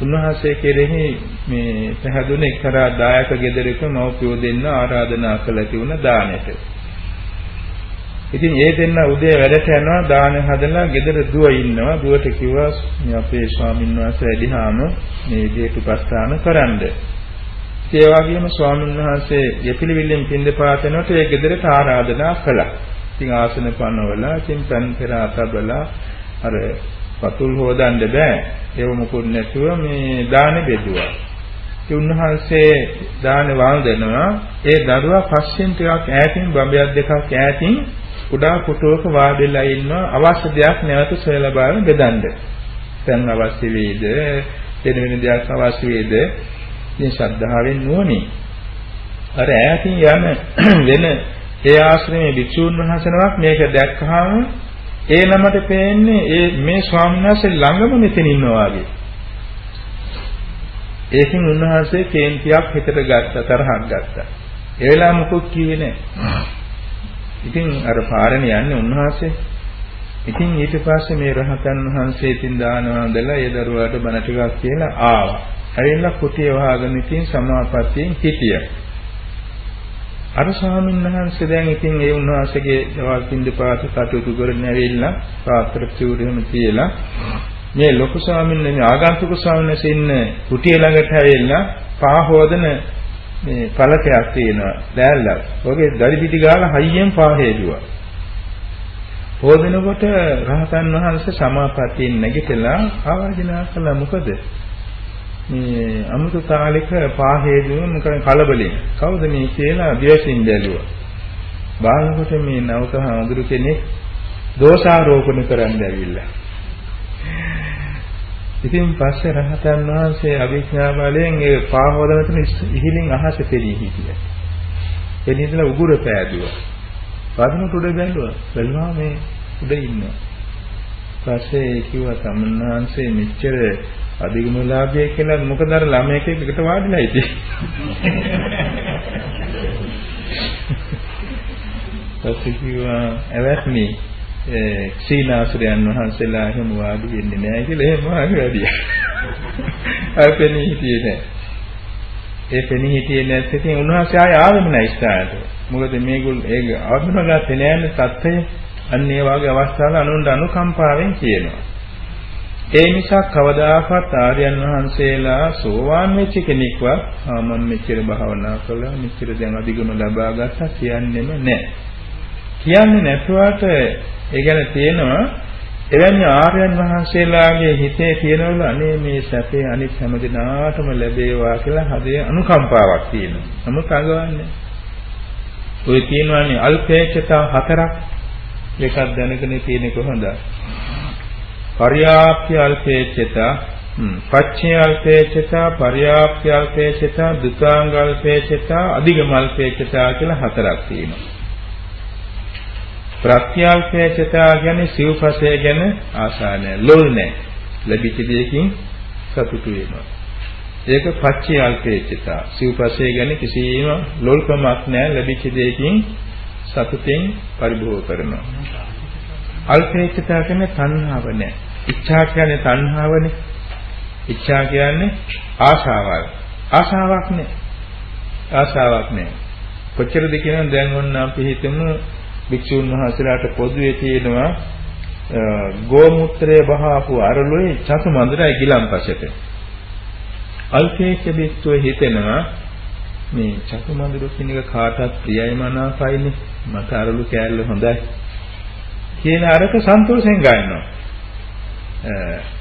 උන්වහන්සේ කෙරෙහි මේ පැහැදුන එක්තරා දායක ගෙදරක මව්පියෝ දෙන්න ආරාධනා කළ තිබුණ දානෙට. ඉතින් ඒ දෙන්න උදේ වැඩට යනවා දාන හදලා ගෙදර දුව ඉන්නවා. දුවට කිව්වා මේ අපේ ස්වාමීන් වහන්සේ වැඩිහාම මේ විදියට උපස්ථාන කරන්න. ඒ වගේම ස්වාමීන් වහන්සේ යපිලිවිල්ලෙන් පින්දපාත යනකොට ඒ ගෙදරට ආරාධනා කළා. ඉතින් ආසන පනවලා, ඉතින් පන් පෙර අතබලා අර පතුල් හොදන්න බෑ. ඒව මොකුත් නැතුව මේ දාන බෙදුවා. ඒ උන්වහන්සේ දාන වන්දනවා. ඒ දරුවා පස්සෙන් ටිකක් ඈතින් බඹයක් දෙකක් ඈතින් කුඩා කුටුවක වාඩිලා ඉන්නවා අවශ්‍ය දෙයක් නැවත සොයලා බලන්න බෙදන්න. දැන් අවශ්‍ය වේද, වෙන වෙන දෙයක් අවශ්‍ය වේද? ඉතින් ශ්‍රද්ධාවෙන් නුවණින් අර ඈතින් යන වෙන ඒ ආශ්‍රමයේ භික්ෂූන් වහන්සේනමක් මේක දැක්කහම ඒ ළමට පේන්නේ ඒ මේ ස්වාමීන් වහන්සේ ළඟම මෙතන ඉන්නවා වගේ. ඒකෙන් උන්වහන්සේ කේන්තියක් හිතට ගත්ත තරහක් ගත්තා. ඒ වෙලාව මොකොත් කිව්වේ නැහැ. ඉතින් අර පාරණ යන්නේ උන්වහන්සේ. ඉතින් ඊට පස්සේ මේ රහතන් වහන්සේ ඉතින් දානවා දලා ඒ දරුවාට බණ ටිකක් කියලා ආවා. ඇවිල්ලා කුටිය වහගෙන ඉතින් සමාපත්තියෙන් හිටියා. අර ස්වාමීන් වහන්සේ දැන් ඉතින් ඒ උන්වහන්සේගේ දවල් පින්දපාත කටයුතු කරගෙන ඇවිල්ලා පාත්‍ර චූරියම තියලා මේ ලොකු ස්වාමීන් වහන්සේ ආගන්තුක ස්වාමීන් වහන්සේ ඉන්න කුටිය ළඟට ඇවිල්ලා පා හොදන මේ පළකයක් තියෙනවා දැල්ලක්. ඔගේ දරි පිටි ගාලා හයියෙන් පා හේදුවා. හොදනකොට රහතන් වහන්සේ සමාපත්තියෙන් නැගිටලා ආවාජනා කළා මොකද? මේ අමුතු තාලික පාහේදුව මොකද කලබලෙන්. කවුද මේ කියලා දිවසින් බැලුවා. බලනකොට මේ නවක හඳුරු කෙනෙක් දෝෂාරෝපණ කරන්න ඇවිල්ලා. ඉතින් පස්සේ රහතන් වහන්සේ අභිඥා බලයෙන් ඒ පාහවදමතන ඉහිලින් අහස පෙරී හිටියා. එනිදලා උගුර පෑදුවා. වදිනට උඩ බැලුවා. බැලුවා මේ උඩ ඉන්නවා. පස්සේ කිව්වා සම්මන්හන්සේ මෙච්චර අධිගම ලාභය කියලා මොකද අර ළමයෙක් එකට වාඩිලා ඉතින්. පස්සේ කිව්වා ඇවැත්නි ඒ සීනාසුරයන් වහන්සේලා එහෙම වාඩි වෙන්නේ නැහැ කියලා එහෙම වාඩි වැඩියා. අය පෙනී හිටියේ නැහැ. ඒ පෙනී හිටියේ නැත්නම් උන්වහන්සේ ආය ආවෙම නැහැ ඉස්සරහට. මොකද මේගොල්ලෝ ඒක අවබෝධ නැහැ තත්ත්වය අන්න ඒ වගේ අවස්ථාවල අනුන්ට අනුකම්පාවෙන් කියනවා. ඒ නිසා කවදාකවත් ආර්යයන් වහන්සේලා සෝවාන් වෙච්ච කෙනෙක්වත් මම මෙච්චර භාවනා කළා මෙච්චර දැන් අධිගම ලබා ගත්තා කියන්නෙම නැහැ. කියන්නේ නැතුවට ඒ ගැන තියෙනවා එවැනි ආර්යයන් වහන්සේලාගේ හිතේ තියෙනවල අනේ මේ සැපේ අනිත් හැම දිනාටම ලැබේවා කියලා හදේ අනුකම්පාවක් තියෙනවා. නමුත් අඟවන්නේ. ඔය කියනවානේ අල්පේක්ෂතා හතරක් එකක් දැනගෙන තියෙන කොහොමද? පර්යාප්‍ය අල්පේච්ඡතා පච්චේ අල්පේච්ඡතා පර්යාප්‍ය අල්පේච්ඡතා දුතාංග අල්පේච්ඡතා අධිගම අල්පේච්ඡතා කියලා හතරක් තියෙනවා. ප්‍රත්‍යල්පේච්ඡතා කියන්නේ සිව්පසේ ගැන ආශා නැහැ. ලොල් නැහැ. ලැබිච්ච දෙයකින් සතුටු වෙනවා. ඒක පච්චේ අල්පේච්ඡතා. සිව්පසේ ගැන කිසිම ලොල්කමක් නැහැ. ලැබිච්ච දෙයකින් සතුටෙන් පරිභෝග කරනවා. අල්පේච්ඡතා කියන්නේ තණ්හාව නැහැ. ඉච්ඡා කියන්නේ තණ්හාවනේ. ඉච්ඡා කියන්නේ ආශාවල්. ආශාවක් නෑ. ආශාවක් නෑ. කොච්චරද කියනවා දැන් ඔන්න අපි හිතමු භික්ෂුන් වහන්සේලාට පොදුවේ තියෙනවා ගෝමුත්‍රය බහාපු අරලොයි චතු මන්දරයි ගිලම්පසට. අල්පේච්ඡ භික්ෂුව හිතෙනවා මේ චතු මන්දර කියන එක කාටත් ප්‍රියයි මනාපයිනේ. මට අරලු කෑල්ල හොඳයි. කියන අරක සන්තෝෂෙන් ගන්නවා.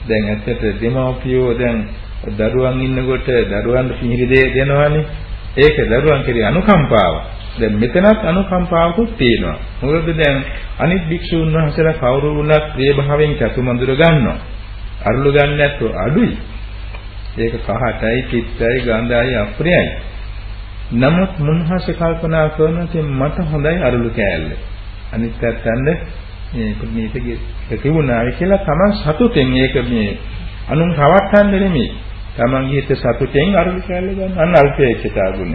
දැන් ඇත්තට දෙමාපියෝ දැන් දරුවන් ඉන්නකොට දරුවන්ට පිහිරි දෙය දෙනවනේ. ඒක දරුවන් කෙරේ අනුකම්පාව. දැන් මෙතනත් අනුකම්පාවකුත් තියෙනවා. මොකද දැන් අනිත් භික්ෂුන් වහන්සේලා කවුරු වුණත් ප්‍රිය භාවයෙන් චතුමඳුර ගන්නවා. අරුළු ගන්න නැත්නම් අඩුයි. ඒක කහටයි, පිත්තයි, ගඳයි, අප්‍රියයි. නමුත් මුන්හසේ කල්පනා කරනවා මට හොඳයි අරුළු කෑල්ල. අනිත් පැත්තෙන්ද මේ ප්‍රණීතගේ තිබුණායි කියලා තමන් සතුටෙන් ඒක මේ අනුන් රවට්ටන්න නෙමෙයි. තමන්ගේ හිත සතුටෙන් අරුළු කැල්ල ගන්න අන්න අල්පේක්ෂතා ගුණ.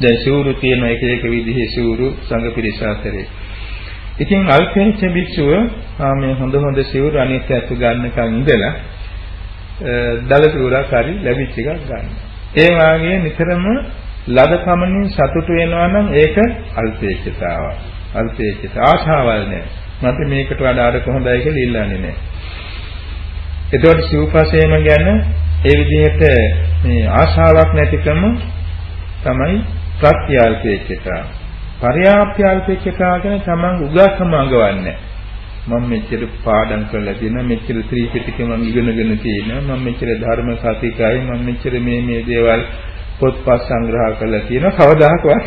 දැන් සිවුරු තියෙන එක එක විදිහේ සිවුරු සංඝ පිරිස අතරේ. ඉතින් අල්පේක්ෂ භික්ෂුව මේ හොඳ හොඳ සිවුරු අනිත් ඇතු ගන්නකන් ඉඳලා දල සිවුරක් හරි ලැබිච්ච එකක් ගන්න. ඒ වාගේ නිතරම ලද කමනින් සතුටු වෙනවා නම් ඒක අල්පේක්ෂතාවක්. අල්පේච්ච ආශාවල් නැහැ. මට මේකට වඩා අර කොහොඳයි කියලා ඉල්ලන්නේ නැහැ. එතකොට සිව්පසේම ගැන ඒ විදිහට මේ ආශාවක් නැතිකම තමයි ප්‍රත්‍යාල්පේච්චතා. පර්යාප්ත්‍යාල්පේච්චතා කියන තමන් උගස්කම අඟවන්නේ. මම මෙච්චර පාඩම් කරලා තියෙනවා මෙච්චර ත්‍රිපිටකය මම ඉගෙනගෙන තියෙනවා මම මෙච්චර ධර්ම සාතිකයි මම මෙච්චර මේ මේ දේවල් පොත්පත් සංග්‍රහ කරලා තියෙනවා කවදාකවත්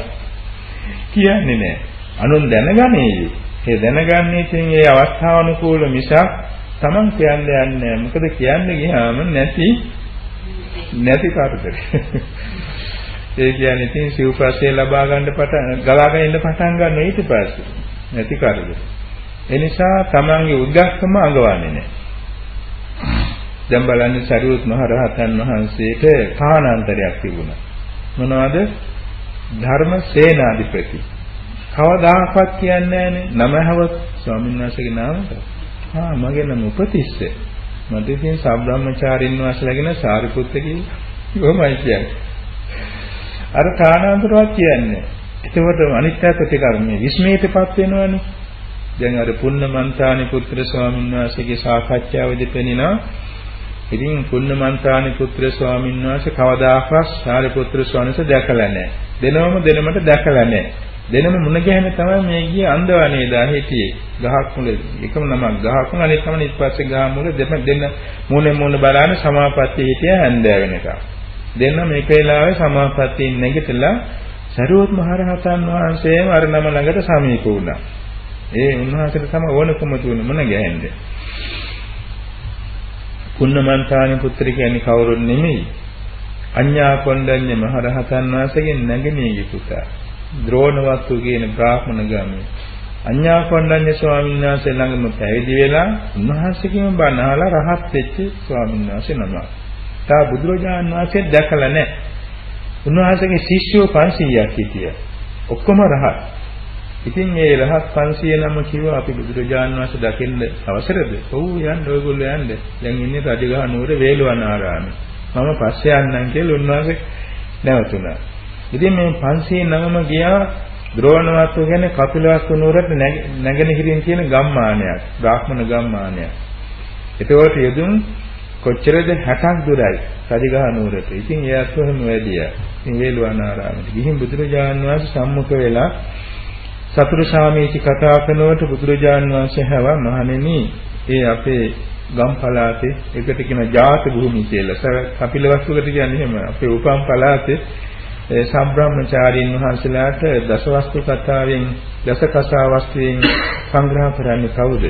කියන්නේ නැහැ. අනුන් දැනගන්නේ. ඒ දැනගන්නේ ඉතින් ඒ අවස්ථානුකූල මිසක් Taman කියන්නේ යන්නේ මොකද කියන්නේ ගියාම නැති නැති කාටද? ඒ කියන්නේ ඉතින් සිව්පස්සේ ලබා ගන්න පටන් ගලාගෙන ඉන්න පටන් ගන්න ඊට පස්සේ නැති කාටද? ඒ නිසා Tamanගේ උද්දක්කම අඟවන්නේ නැහැ. දැන් බලන්න සරියුත් මහ රහතන් වහන්සේට කාණාන්තරයක් තිබුණා. මොනවද? ධර්ම සේනාධිපති. කවදාකවත් කියන්නේ නැහැ නේ නමහව ස්වාමීන් වහන්සේගේ නාමයට ආ මගේ නම උපතිස්ස. මට ඉතින් සබ්‍රාහ්මචාරින් වහන්සේලාගෙන සාරිපුත්ත කිව්වමයි කියන්නේ? අර කාණාන්තරවත් කියන්නේ. එතකොට අනිත්‍ය ප්‍රතිකර්මයේ විස්මයටපත් වෙනවනේ. දැන් අර පුන්නමන්තානි පුත්‍ර ස්වාමීන් වහන්සේගේ සාකච්ඡාවේදී පෙනිනා ඉතින් පුන්නමන්තානි පුත්‍ර ස්වාමීන් වහන්සේ කවදාකවත් සාරිපුත්‍ර ස්වාමීන් වහන්සේ දැකලා නැහැ. දෙනවම දෙනමට දැකලා නැහැ. දෙනම මුණ ගැහෙන තමයි මේ ගියේ අන්දවනේ දා හිටියේ. ගහක් මුල එකම නමක් ගහක් මුල අනිත් තමයි ඉස්පස්සේ ගහ මුල දෙන්න දෙන්න මුණ මුණ බලන සමාපත්තිය හිටිය හැන්දෑ වෙනකම්. දෙන්න මේක වෙලාවේ සමාපත්තියෙන් නැගිටලා සරුවත් මහරහතන් වහන්සේම අර නම ළඟට සමීප වුණා. ඒ උන්වහන්සේට තම ඕනකම තුන මුණ ගැහෙන්නේ. කුන්නමන්තානි පුත්‍ර කියන්නේ කවුරුන් නෙමෙයි. අඤ්ඤා කොණ්ඩඤ්ඤ මහරහතන් වහන්සේගේ නැගණියගේ පුතා. ද්‍රෝණවත්තු කියන බ්‍රාහ්මණ ගාමී අඤ්ඤා කොණ්ඩඤ්ඤ ස්වාමීන් වහන්සේ ළඟම පැවිදි වෙලා උන්වහන්සේගෙම බණ අහලා රහත් වෙච්ච ස්වාමීන් වහන්සේ නමක්. තා බුදුරජාණන් වහන්සේ දැකලා නැහැ. උන්වහන්සේගේ ශිෂ්‍යෝ 500ක් හිටියා. ඔක්කොම රහත්. ඉතින් මේ රහත් 500 නම කිව්වා අපි බුදුරජාණන් වහන්සේ දකින්න අවසරද? ඔව් යන්න ඔයගොල්ලෝ යන්න. දැන් ඉන්නේ රජගහ නුවර වේලවනාරාමේ. මම පස්සේ යන්නම් කියලා උන්වහන්සේ නැවතුණා. ඉතින් මේ 509ම ගියා ද්‍රෝණවත්ව කියන්නේ කපිලවස්තු නුවරට නැගෙනහිරින් තියෙන ගම්මානයක්, බ්‍රාහ්මණ ගම්මානයක්. ඒතකොට යදුන් කොච්චරද 60ක් දුරයි රජගහ නුවරට. ඉතින් ඒ අත්වෙම වැඩියා. ඉතින් වේළුවනාරාමයට ගිහින් බුදුරජාණන් වහන්සේ සම්මුඛ වෙලා සතුරු සාමීචි කතා කරනකොට බුදුරජාණන් වහන්සේ හැව මහණෙනි ඒ අපේ ගම් පළාතේ එකට කියන ජාත භූමි කියලා. කපිලවස්තුකට කියන්නේ එහෙම. අපේ උපම් පළාතේ ඒ සම්බ්‍රාහ්මචාරීන් වහන්සේලාට දසවස්තු කතාවෙන් දසකසා වස්තුවෙන් සංග්‍රහ කරන්නේ කවුද?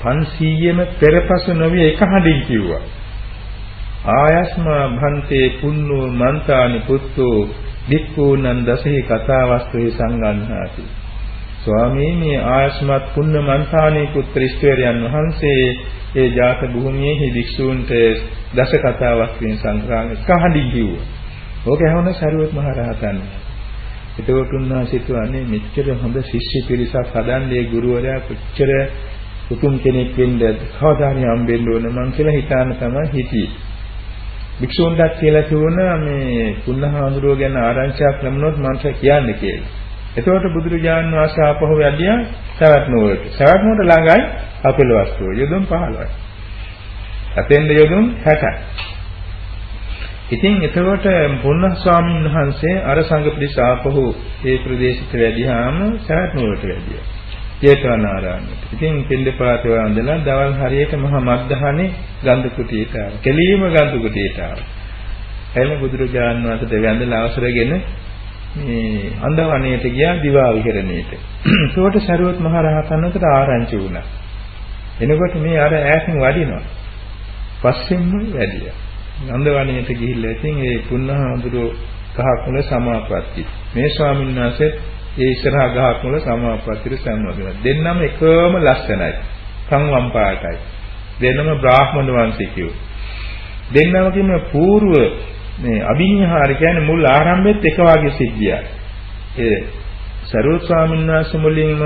500ම පෙරපසු නොවේ එක හඬින් කිව්වා. ආයස්මා භන්තේ පුන්නෝ මන්තානි පුත්තෝ වික්ඛූනන් දසහි කතා වස්තුවේ සංගන්හාති. ස්වාමී මේ ආයස්මත් පුන්න මන්තානි පුත්‍ර ඉස්තවරයන් වහන්සේ ඒ ජාත භූමියේ භික්ෂූන්ට දස කතා වස්තුවෙන් සංග්‍රහ එක හඬින් කිව්වා. ඕක ඇහුණ සරුවත් මහ රහතන්. එතකොට උන්වහන්සේ කියන්නේ මෙච්චර හොඳ ශිෂ්‍ය පිරිසක් හදන්නේ ගුරුවරයා කොච්චර උතුම් කෙනෙක් වෙන්නද කවදානි හම්බෙන්න ඕන මං කියලා හිතාන තමයි හිටියේ. භික්ෂුන්ටත් කියලා තිබුණා මේ පුන්නහාඳුරුව ගැන ආරංචියක් ලැබුණොත් මන්ට කියන්න කියලා. එතකොට බුදුරජාන් වහන්සේ ආපහු යදියා සවැත් නුවරට. සවැත් නුවරට ළඟයි අපෙල වස්තුව. යොදුන් 15යි. අතෙන්ද යොදුන් 60යි. ඉතින් එතකොට පුන්න ස්වාමීන් වහන්සේ අර සංඝ පිරිස ආපහු ඒ ප්‍රදේශයට වැඩිහාම සරත් නුවරට වැඩියා. ජේතවනාරාමයට. ඉතින් පිළිපාත වන්දලා දවල් හරියට මහා මද්දහනේ ගන්ධ කුටියට ආවා. කෙලීම ගන්ධ කුටියට ආවා. එළ බුදුරජාන් වහන්සේට වැඳලා අවසරගෙන මේ අන්දවණේට ගියා දිවා විහරණයට. ඒකට සරුවත් මහ රහතන් වහන්සේට ආරංචි වුණා. එනකොට මේ අර ඈතින් වඩිනවා. පස්සෙන්ම වැඩියා. නන්දවණයට ගිහිල්ලා ඉතින් ඒ පුන්නහඳුරෝ ගහක් මුල සමාපatti. මේ ස්වාමීන් වහන්සේ ඒ ඉස්සරහා ගහක් මුල සමාපත්තිට සම්බන්ධ දෙන්නම එකම ලස්සනයි. සංවම් පාටයි. දෙන්නම බ්‍රාහ්මණ වංශිකයෝ. දෙන්නම කියන పూర్ව මේ අභිඤ්ඤාහාර කියන්නේ මුල් ආරම්භෙත් එක වගේ සිද්ධියක්. ඒ සරුවත් ස්වාමීන් වහන්සේ මුලින්ම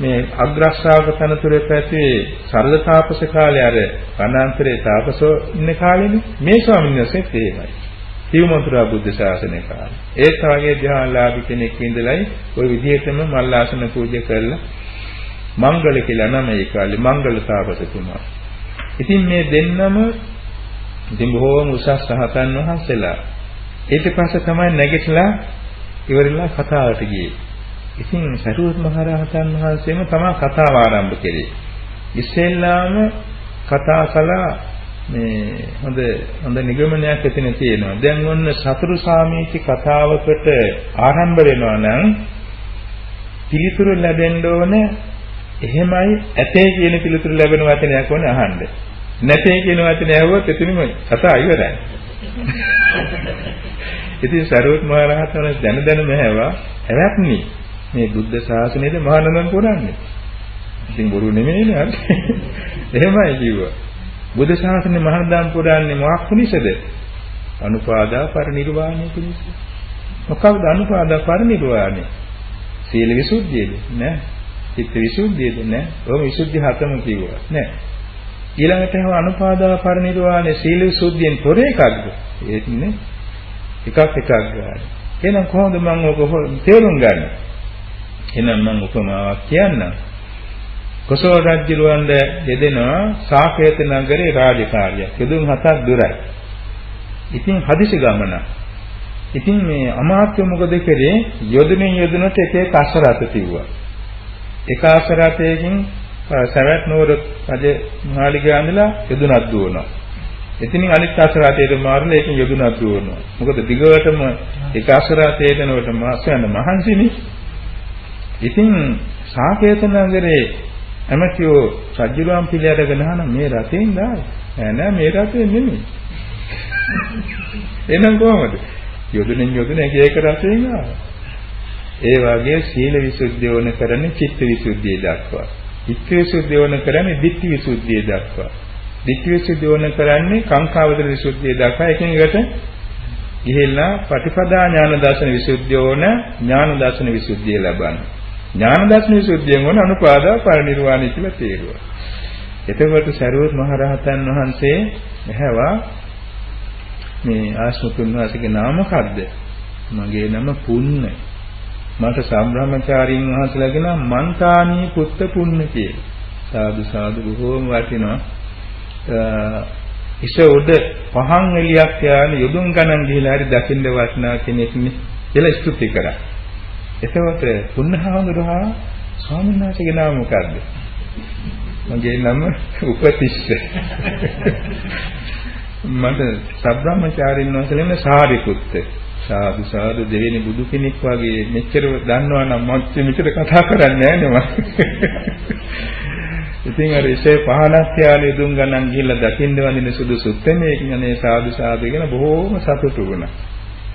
මේ අග්‍රශ්‍රාවක තනතුරේ පැතුවේ සරල තාපස කාලේ අර වනාන්තරේ තාපසෝ ඉන්න කාලෙනේ මේ ස්වාමීන් වහන්සේත් එහෙමයි. සිව්මතුරා බුද්ධ ශාසනය කාලේ. ඒත් වගේ ධ්‍යානලාභී කෙනෙක් ඉඳලයි ওই විදිහටම මල්ලාසන පූජා කරලා මංගල කියලා නම ඒ කාලේ මංගල තාපසතුමා. ඉතින් මේ දෙන්නම ඉතින් බොහෝම උසස් රහතන් වහන්සේලා. ඊට පස්සේ තමයි නැගිටලා ඉවරලා කතාවට ගියේ. ඉතින් සරුවත් මහ රහතන් වහන්සේම තමයි කතාව ආරම්භ කළේ. ඉස්සෙල්ලාම කතා කළා මේ හොඳ හොඳ නිගමනයක් එතන තියෙනවා. දැන් ඔන්න සතුරු සාමීචි කතාවකට ආරම්භ වෙනවා නම් පිළිතුරු ලැබෙන්න ඕන එහෙමයි ඇතේ කියන පිළිතුරු ලැබෙන වචනයක් ඕනේ අහන්න. නැතේ කියන වචනේ ඇහුවොත් එතනම කතා ඉවරයි. ඉතින් සරුවත් මහ රහතන් දැන දැනම හැවා හැවක්නි මේ බුද්ධ ශාසනයේද මහානන්දන් පුරන්නේ. ඉතින් බොරු නෙමෙයිනේ අර. එහෙමයි කිව්වා. බුද්ධ ශාසනයේ මහානන්දන් පුරන්නේ මොකක් පිණිසද? අනුපාදා පරිනිර්වාණය පිණිස. මොකක්ද අනුපාදා පරිනිර්වාණය? සීල විසුද්ධියද? නෑ. චිත්ත විසුද්ධියද? නෑ. ඔය විසුද්ධි හතම කිව්වා. නෑ. ඊළඟට එහෙම අනුපාදා පරිනිර්වාණය සීල විසුද්ධියෙන් තොර එකක්ද? ඒත්නේ එකක් එකක් ගන්න. එහෙනම් කොහොමද මම ඔක තේරුම් ගන්නේ? එහෙනම් මම උපමාවක් කියන්නම්. කොසල් රජුලවන්ද දෙදෙනා සාකේත නගරේ රාජකාරියක්. යදුන් හතක් දුරයි. ඉතින් හදිසි ගමන. ඉතින් මේ අමාත්‍ය මොකද කරේ? යොදුනේ යොදුනට එක එක අසරත තිව්වා. එක අසරතයකින් සවැත් නුවර රජ මහාලිගා ඉඳලා යොදුනක් දුවනවා. එතනින් අනිත් අසරතයට මාරුලා ඒකෙන් යොදුනක් දුවනවා. මොකද දිගටම එක අසරතයට නවට මාස යන මහන්සිනේ. ඉතින් සාකේත නගරේ ඇමතිෝ සජ්ජුලම් පිළිඅරගෙන අහන මේ රතෙන් දායි. නෑ නෑ මේ රතෙන් නෙමෙයි. එහෙනම් කොහමද? යොදුනෙන් යොදුන එක එක රතෙන් ආවා. ඒ වගේ සීල විසුද්ධිය වන කරන්නේ චිත්ත විසුද්ධිය දක්වා. චිත්ත විසුද්ධිය වන කරන්නේ ditthi විසුද්ධිය දක්වා. ditthi විසුද්ධිය වන කරන්නේ කාංකාවදල විසුද්ධිය දක්වා. එකින් එකට ගිහිල්ලා පටිපදා ඥාන දර්ශන විසුද්ධිය වන ඥාන දර්ශන විසුද්ධිය ලබන්නේ. ඥාන දර්ශන විසුද්ධියෙන් වන අනුපාදා පරිනිර්වාණය කියලා තේරුවා. එතකොට සරුවත් මහ රහතන් වහන්සේ මෙහැවා මේ ආශ්‍රතුන් වහන්සේගේ නාම මොකද්ද? මගේ නම පුන්න. මට සම්බ්‍රහ්මචාරීන් වහන්සේලාගේ නම මන්තානී පුත්ත පුන්න කියලා. සාදු සාදු බොහෝම වටිනවා. ඉස උඩ පහන් එලියක් යාන යොදුන් ගණන් ගිහිලා හරි දකින්න වටිනා කෙනෙක් නේ කියලා ස්තුති කරා. එතකොට පුන්නහාමුදුරහා ස්වාමීන් වහන්සේගේ නම මොකද්ද? මගේ නම උපතිස්ස. මට සබ්‍රාහ්මචාරින් වහන්සේලෙම සාරිපුත්ත. සාදු සාදු දෙවෙනි බුදු කෙනෙක් වගේ මෙච්චර දන්නවා නම් මත් මෙච්චර කතා කරන්නේ නැහැ ඉතින් අර ඉසේ පහනක් යාලේ දුම් ගණන් ගිහිල්ලා දකින්න වඳින සුදුසුත් මේකින් අනේ සාදු සාදු කියන බොහෝම සතුටු වුණා.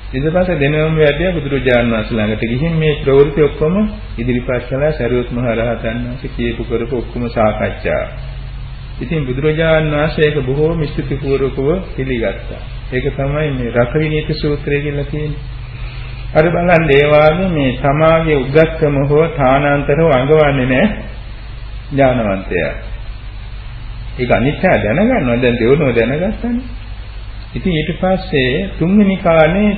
ඊට පස්සේ දෙනවම වැඩියා බුදුරජාණන් වහන්සේ ළඟට ගිහින් මේ ප්‍රවෘත්ති ඔක්කොම ඉදිරිපත් කළා සරියුත් මහ රහතන් වහන්සේ කියපු කරපු ඔක්කොම සාකච්ඡා. ඉතින් බුදුරජාණන් වහන්සේ ඒක බොහෝම ස්තුතිපූර්වකව පිළිගත්තා. ඒක තමයි මේ රසවිනීත සූත්‍රය කියලා කියන්නේ. අර බලන්න ඒ වාගේ මේ සමාගයේ උගත්කම හෝ තානාන්තරව අඟවන්නේ නැහැ ඥානවන්තයා. ඒක අනිත්‍ය දැනගන්නවා. දැන් දෙවනෝ දැනගත්තානේ. ඉතින් ඊට පස්සේ තුන්වෙනි කාලේ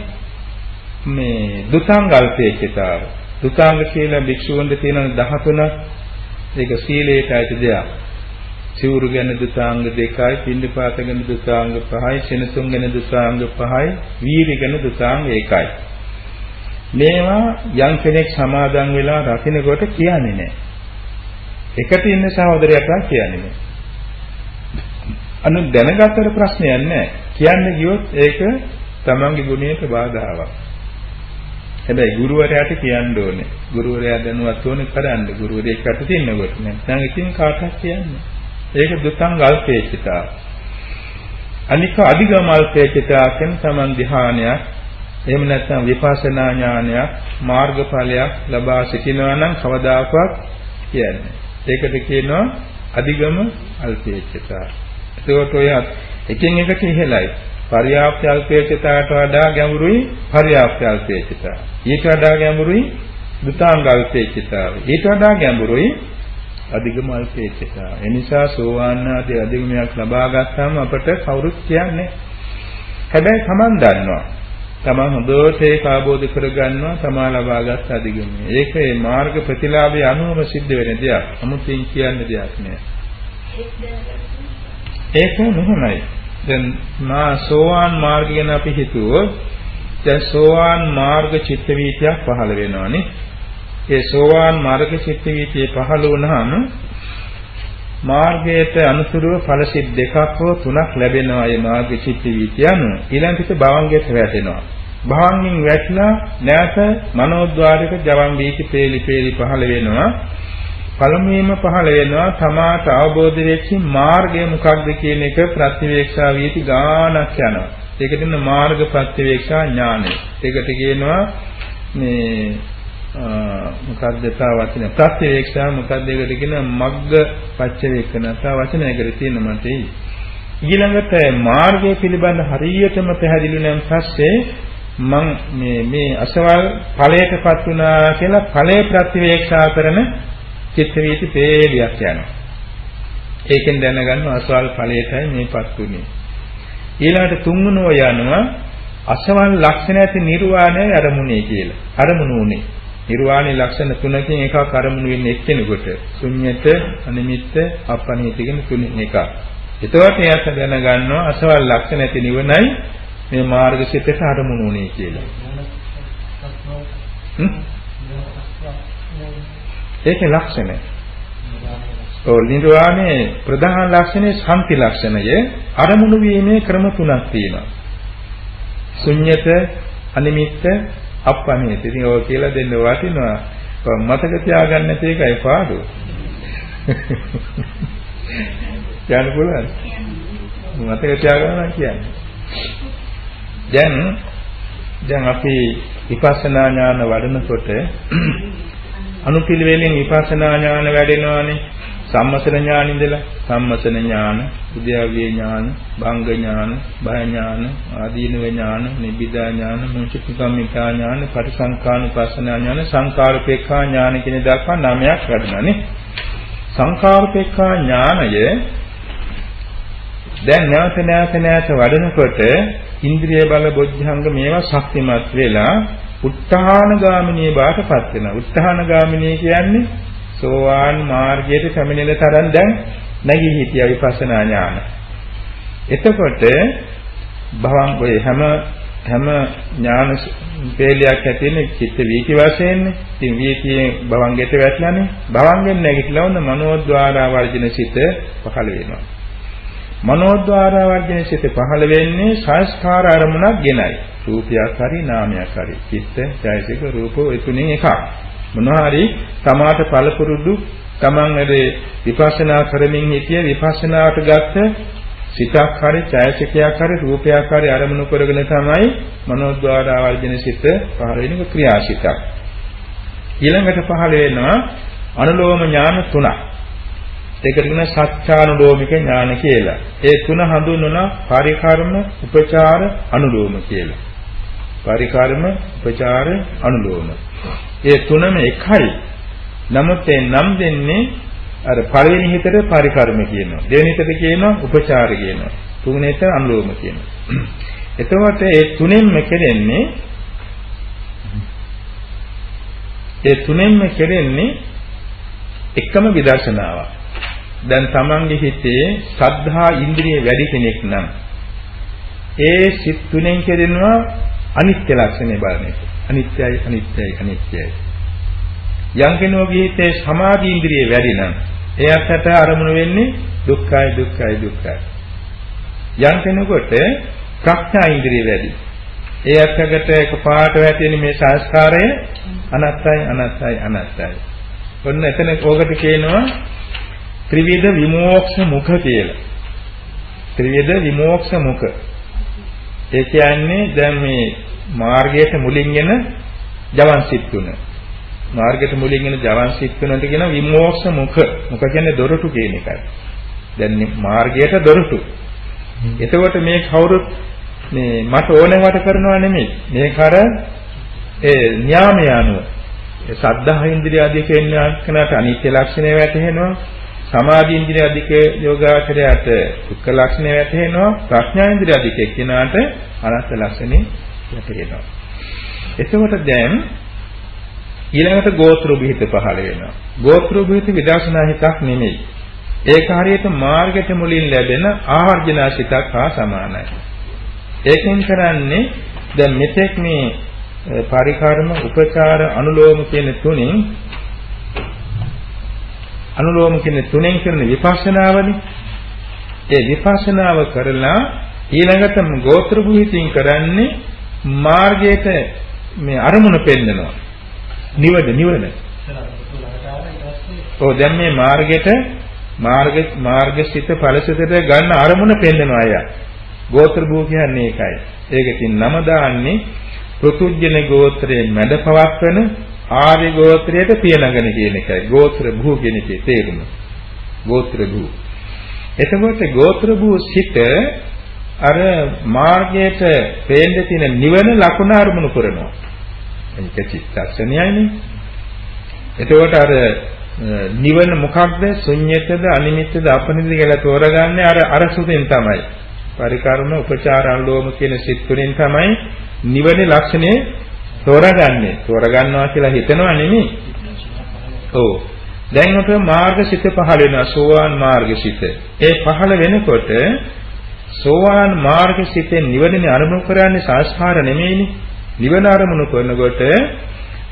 මේ දුතාංගල්පේකිතාව. දුතාංග කියලා භික්ෂුවන්ට තියෙන 13ක් ඒක සීලයට අයිති දෙයක්. සිවුරු ගැන දුතාංග දෙකයි, පින්ඩපාත ගැන දුතාංග පහයි, සෙනසුන් ගැන දුතාංග පහයි, වීර්ය ගැන දුතාංග එකයි. මේවා යම් කෙනෙක් සමාදන් වෙලා රකින්නකොට කියන්නේ නැහැ. එකට ඉන්න සහෝදරයටවත් කියන්නේ නැහැ. අනු දැනගත්තට ප්‍රශ්නයක් නැහැ. කියන්න ගියොත් ඒක තමන්ගේ ගුණයට බාධාවක්. හැබැයි ගුරුවරයාට කියන්න ඕනේ. ගුරුවරයා දැනුවත් ඕනේ කරන්න. ගුරුවරයෙක් අත තින්නකොට නැත්නම් ඉතින් කාටවත් කියන්නේ. ඒක දුතං අල්පේචිතා. අනික අධිගම අල්පේචිතා කියන තමන් ධ්‍යානයක් එහෙම නැත්නම් විපස්සනා ඥානයක් මාර්ගඵලයක් ලබා සිටිනවා නම් කවදාකවත් කියන්නේ. ඒකට කියනවා අධිගම අල්පේචිතා. ඒකට ඔය එකින් එකට ඉහළයි. පර්යාප්ත අල්පේචිතාට වඩා ගැඹුරුයි පර්යාප්ත අල්පේචිතා. ඊට වඩා ගැඹුරුයි දුතාංග අල්පේචිතාව. ඊට වඩා ගැඹුරුයි අධිගම අල්පේචිතා. ඒ නිසා සෝවාන් ආදී අධිගමයක් ලබා ගත්තාම අපට කවුරුත් කියන්නේ. හැබැයි Taman දන්නවා. තමන් හොඳට ඒක අවබෝධ කරගන්නවා තමා ලබාගත් අධිගමනය. ඒක ඒ මාර්ග ප්‍රතිලාභයේ අනුවම සිද්ධ වෙන දෙයක්. 아무තින් කියන්න දෙයක් නෑ. ඒක නෙමෙයි. දැන් මා සෝවාන් මාර්ගය ගැන අපි හිතුවොත් දැන් සෝවාන් මාර්ග චිත්ත වීතියක් පහළ වෙනවානේ. ඒ සෝවාන් මාර්ග චිත්ත වීතිය පහළ වුණාම මාර්ගයට අනුසුරුව ඵලසිට දෙකක් හෝ තුනක් ලැබෙනවා මේ මාර්ග චිත්ත වීතිය අනුව. ඊළඟට භවංගයට වැටෙනවා. භවංගෙන් වැටලා නැවත මනෝද්වාරයක ජවන් වීති පේලි පේලි පහළ වෙනවා. පළමුවෙන්ම පහළ වෙනවා තමාට අවබෝධ වෙච්ච මාර්ගය මොකක්ද කියන එක ප්‍රතිවේක්ෂා වීති ගානක් යනවා. ඒකට කියන මාර්ග ප්‍රතිවේක්ෂා ඥානය. ඒකට කියනවා මේ මොකක්ද තා වචන ප්‍රතිවේක්ෂා මොකක්ද ඒකට කියන මග්ග පච්චවේකන තා වචනයකට තියෙන මට ඊළඟට මාර්ගය පිළිබඳ හරියටම පැහැදිලි නම් පස්සේ මම මේ මේ අසවල් ඵලයටපත් වුණා කියලා ඵලයේ ප්‍රතිවේක්ෂා කරන චිත්ත වීති තේලියක් යනවා. ඒකෙන් දැනගන්න අසවල් ඵලයටයි මේපත් උනේ. ඊළඟට තුන්වෙනෝ යනවා අසවල් ලක්ෂණ ඇති නිර්වාණය අරමුණේ කියලා. අරමුණු උනේ. නිර්වාණේ ලක්ෂණ තුනකින් එකක් අරමුණු වෙන්නේ එක්කෙනෙකුට. ශුන්්‍යත, අනිමිත්ත, අපනිත කියන තුනෙන් එකක්. එතකොට එයාට දැනගන්නවා අසවල් ලක්ෂණ ඇති නිවනයි මේ මාර්ගසිතට අරමුණු උනේ කියලා. ඒකේ ලක්ෂණය. ඔව් නිර්වාණයේ ප්‍රධාන ලක්ෂණය සම්පි ලක්ෂණය අරමුණු වීමේ ක්‍රම තුනක් තියෙනවා. ශුන්්‍යත, අනිමිත්ත, අප්පනිත. ඉතින් ඔය කියලා දෙන්න වටිනවා. මතක තියාගන්න නැති එකයි පාඩුව. කියන්න පුළුවන්. මතක තියාගන්න කියන්නේ. දැන් දැන් අපි විපස්සනා ඥාන වඩනකොට අනුපිළිවෙලින් විපස්සනා ඥාන වැඩෙනවානේ. සම්මසන ඥාන ඉඳලා සම්මසන ඥාන, උද්‍යව්‍ය ඥාන, භංග ඥාන, භය ඥාන, ආදීනව ඥාන, නිබ්බිදා ඥාන, මුචිකම්මිකා ඥාන, පරිසංකානුපස්සනා ඥාන, සංකාරපේක්ඛා ඥාන කියන දක්වා නමයක් වැඩනවානේ. සංකාරපේක්ඛා ඥානය දැන් නැවත නැවත නැවත වඩනකොට ඉන්ද්‍රිය බල බොද්ධංග මේවා ශක්තිමත් වෙලා උත්හාන ගාමිනී බාටපත් වෙනවා. උත්හාන ගාමිනී කියන්නේ සෝවාන් මාර්ගයට පැමිණෙන තරම් දැන් නැගී හිටිය විපස්සනා ඥාන. එතකොට භවං ඔය හැම හැම ඥාන වේලයක් ඇතින චිත්ත වීති වශයෙන්නේ. ඉතින් වීතියේ භවංගෙට වැටලානේ. භවංගෙන් නැගිටලා වුණ මනෝද්වාරා වර්ජන සිත පහළ වෙනවා. මනෝද්වාර වර්ජන සිත පහළ වෙන්නේ සංස්කාර අරමුණක් ගෙනයි. රූපයක් හරි නාමයක් හරි චිත්ත, ඡයසික, රූප ඔය තුනේ එකක්. මොනවා හරි සමාත පළපුරුදු තමන් වැඩේ විපස්සනා කරමින් සිටිය විපස්සනාවට ගත්ත සිතක් හරි ඡයසිකයක් හරි රූපයක් හරි අරමුණු කරගෙන තමයි මනෝද්වාර වර්ජන සිත පහළ වෙනක ක්‍රියාසිතක්. ඊළඟට පහළ වෙනවා අනුලෝම ඥාන තුනක්. ඒකට කියන සත්‍යානුලෝමික ඥාන කියලා. ඒ තුන හඳුන්වන පරිකර්ම, උපචාර, අනුලෝම කියලා. පරිකර්ම, උපචාර, අනුලෝම. ඒ තුනම එකයි. නමුත් ඒ නම් දෙන්නේ අර පළවෙනි හිතට පරිකර්ම කියනවා. දෙවෙනි හිතට කියනවා උපචාර කියනවා. තුනෙට අනුලෝම කියනවා. එතකොට ඒ තුනෙන්ම කෙරෙන්නේ ඒ තුනෙන්ම කෙරෙන්නේ එකම විදර්ශනාවක්. දැන් තමන්ගේ හිතේ සද්ධා ඉන්ද්‍රිය වැඩි කෙනෙක් නම් ඒ සිත් තුනෙන් කෙරෙනවා අනිත්‍ය ලක්ෂණය බලන එක. අනිත්‍යයි අනිත්‍යයි අනිත්‍යයි. යම් කෙනෙකුගේ හිතේ සමාධි ඉන්ද්‍රිය වැඩි නම් එයාට අරමුණු වෙන්නේ දුක්ඛයි දුක්ඛයි දුක්ඛයි. යම් කෙනෙකුට ප්‍රඥා ඉන්ද්‍රිය වැඩි. ඒ අත්කට එකපාරට වැටෙන මේ සංස්කාරය අනත්තයි අනත්තයි අනත්තයි. ඔන්න එතන ඕකට කියනවා ත්‍රිවිධ විමෝක්ෂ මුඛ කියලා. ත්‍රිවිධ විමෝක්ෂ මුඛ. ඒ කියන්නේ දැන් මේ මාර්ගයට මුලින් එන ජවන් සිත් තුන. මාර්ගයට මුලින් එන ජවන් සිත් තුනට කියන විමෝක්ෂ මුඛ. මුඛ කියන්නේ දොරටු කියන එකයි. දැන් මාර්ගයට දොරටු. එතකොට මේ කවුරුත් මේ මට ඕනෑවට කරනවා නෙමෙයි. මේක අර ඒ න්යාමය අනුව සද්ධා ඉන්ද්‍රිය ආදී කෙනාට අනිත්‍ය ලක්ෂණය වැටහෙනවා. සමාධි ඉන්ද්‍රිය අධික යෝගාචරයට දුක්ඛ ලක්ෂණය වැටහෙනවා ප්‍රඥා ඉන්ද්‍රිය අධික එක්කිනාට අනත් ලක්ෂණය වැටහෙනවා. එතකොට දැන් ඊළඟට ගෝත්‍ර බිහිත පහළ වෙනවා. ගෝත්‍ර බිහිත විදර්ශනා හිතක් නෙමෙයි. ඒක හරියට මාර්ගයට මුලින් ලැබෙන ආවර්ජනා සිතක් හා සමානයි. ඒකෙන් කරන්නේ දැන් මෙතෙක් මේ පරිකාරම උපචාර අනුලෝම කියන තුنين අනුලෝම කියන තුනෙන් කරන විපස්සනාවනේ. ඒ විපස්සනාව කරලා ඊළඟට ගෝත්‍ර භූහිතින් කරන්නේ මාර්ගයට මේ අරමුණ පෙන්නනවා. නිවද නිවන. ඔව් දැන් මේ මාර්ගයට මාර්ග මාර්ගසිත ඵලසිතට ගන්න අරමුණ පෙන්නනවා අය. ගෝත්‍ර භූ කියන්නේ ඒකයි. ඒකකින් නම දාන්නේ පෘතුජ්ජන ගෝත්‍රයේ මැද පවත්වන ආර්ය ගෝත්‍රයට පියනගන කියන එකයි. ගෝත්‍ර භූ කියන එකේ තේරුම. ගෝත්‍ර භූ. එතකොට ගෝත්‍ර භූ සිත අර මාර්ගයට පේන්න තියෙන නිවන ලකුණ අරමුණු කරනවා. ඒක චිත්තක්ෂණයයිනේ. එතකොට අර නිවන මොකක්ද? ශුන්්‍යතද, අනිමිත්තද, අපනිතද කියලා තෝරගන්නේ අර අර සුතෙන් තමයි. පරිකර්ම, උපචාර, අනුලෝම කියන සිත් තුනෙන් තමයි නිවනේ ලක්ෂණය තෝරගන්නේ. තෝරගන්නවා කියලා හිතනවා නෙමෙයි. ඔව්. දැන් අපේ මාර්ගසිත පහළ වෙනවා සෝවාන් මාර්ගසිත. ඒ පහළ වෙනකොට සෝවාන් මාර්ගසිතෙන් නිවනනේ අරමුණු කරන්නේ සංස්කාර නෙමෙයිනේ. නිවන අරමුණු කරනකොට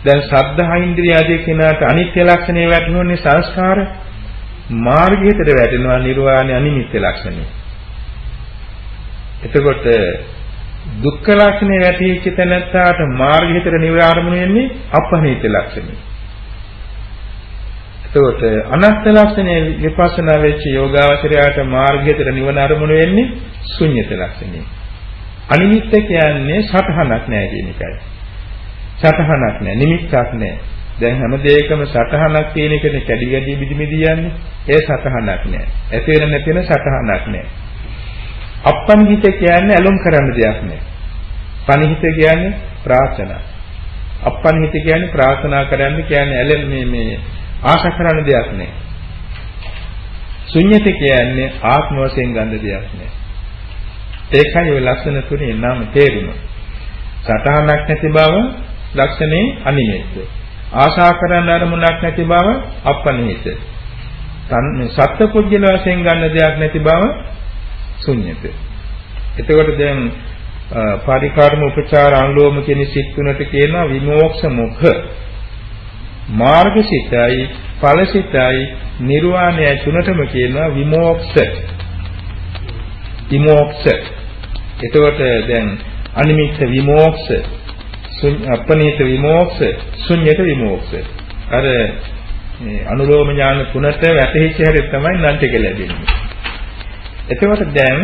දැන් සද්ධා ඉන්ද්‍රිය ආදී කෙනාට අනිත්‍ය ලක්ෂණය වැටෙනුනේ සංස්කාර මාර්ගයට වැටෙනවා නිර්වාණය අනිමිත්‍ය ලක්ෂණය. එතකොට දුක්ඛ ලක්ෂණය වැටීච්ච තැනත්තාට මාර්ගයට නිර්වාණය වෙන්නේ අපහනිත ලක්ෂණය. එතකොට අනත්ත් ලක්ෂණය විපස්සනා වෙච්ච යෝගාවචරයට මාර්ගයට නිවන අරමුණු වෙන්නේ ශුන්්‍යත ලක්ෂණය. අනිමිත්ත කියන්නේ සතහනක් නැහැ කියන එකයි. සතහනක් නැහැ, නිමිත්තක් නැහැ. දැන් හැම දෙයකම සතහනක් තියෙන එකනේ කැඩි කැඩි මිදි මිදි යන්නේ. ඒ සතහනක් නැහැ. ඇති වෙන නැති වෙන සතහනක් නැහැ. අප්පන්හිත කියන්නේ ඇලුම් කරන්න දෙයක් නැහැ. පනිහිත කියන්නේ ප්‍රාර්ථනා. අප්පන්හිත කියන්නේ ප්‍රාර්ථනා කරන්න කියන්නේ ඇලෙන් මේ මේ ආශා කරන්න දෙයක් නැහැ. ශුන්්‍යත කියන්නේ ආත්ම වශයෙන් ගන්න දෙයක් නැහැ. ඒකයි ඔය ලක්ෂණ තුනේ නම් තේරුම. සටහනක් නැති බව ලක්ෂණේ අනිමිත්ත. ආශා කරන අරමුණක් නැති බව අපනිහිත. සත්පුද්ගල වශයෙන් ගන්න දෙයක් නැති බව ශුන්්‍යත. එතකොට දැන් පරිකාරම උපචාර අනුලෝම කියන සිත් තුනට කියනවා විමෝක්ෂ මුඛ. මාර්ගසිතයි ඵලසිතයි නිර්වාණය තුනටම කියනවා විමෝක්ෂ. විමෝක්ෂ එතකොට දැන් අනිමිත්ත විමෝක්ෂ අපනීත විමෝක්ෂ ශුන්්‍යත විමෝක්ෂ අර මේ අනුලෝම ඥාන තුනට වැටහිච්ච හැටි තමයි නන්ටික ලැබෙන්නේ එතකොට දැන්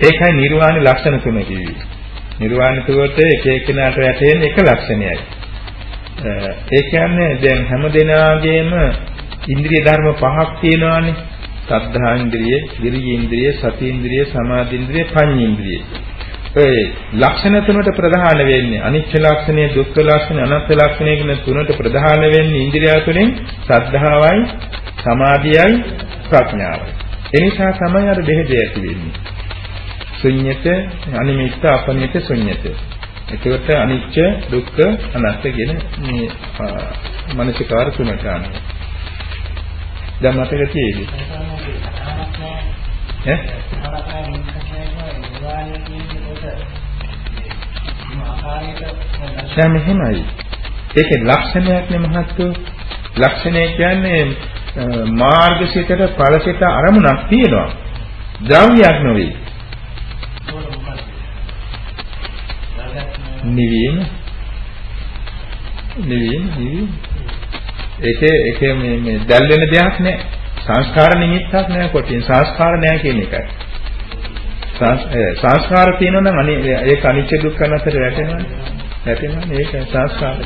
ඒකයි නිර්වාණ ලක්ෂණ තුන කිව්වේ නිර්වාණ තුනට එක එකිනාට වැටෙන එක ලක්ෂණයයි ඒ කියන්නේ දැන් හැම දිනාගේම ඉන්ද්‍රිය ධර්ම පහක් තියෙනවානේ සද්ධා ඉන්ද්‍රිය, විරිය ඉන්ද්‍රිය, සති ඉන්ද්‍රිය, සමාධි ඉන්ද්‍රිය, පඤ්ඤ ඉන්ද්‍රිය. ඒ ලක්ෂණ තුනට ප්‍රධාන වෙන්නේ අනිච්ච ලක්ෂණය, දුක්ඛ ලක්ෂණය, අනාත්ම ලක්ෂණය කියන තුනට ප්‍රධාන වෙන්නේ ඉන්ද්‍රිය තුනෙන් සද්ධාවයි, සමාධියයි, ප්‍රඥාවයි. ඒ නිසා තමයි අර දෙහෙද ඇති වෙන්නේ. ශුන්්‍යත, අනිමිත්ත, අපනිත ශුන්්‍යත. එතකොට අනිච්ච, දුක්ඛ, අනාත්ම කියන මේ මනසිකාර තුනට අනුව. දැන් මතක තියෙන්නේ. ඈ? දැන් මෙහෙමයි. ඒකේ ලක්ෂණයක් නේ මහත්තු. ලක්ෂණය කියන්නේ මාර්ගසිතට ඵලසිත අරමුණක් තියෙනවා. ද්‍රව්‍යයක් නෙවෙයි. නිවීම නිවීම නිවීම ඒකේ ඒකේ මේ මේ දැල් වෙන දෙයක් නැහැ. සංස්කාර නිමිත්තක් නැහැ කොටින් සංස්කාර නැහැ කියන එකයි. සංස්කාර තියෙනවා නම් අනේ ඒක අනිච්ච දුක්ඛ නැතර වැටෙනවනේ. වැටෙනවනේ ඒක සංස්කාර.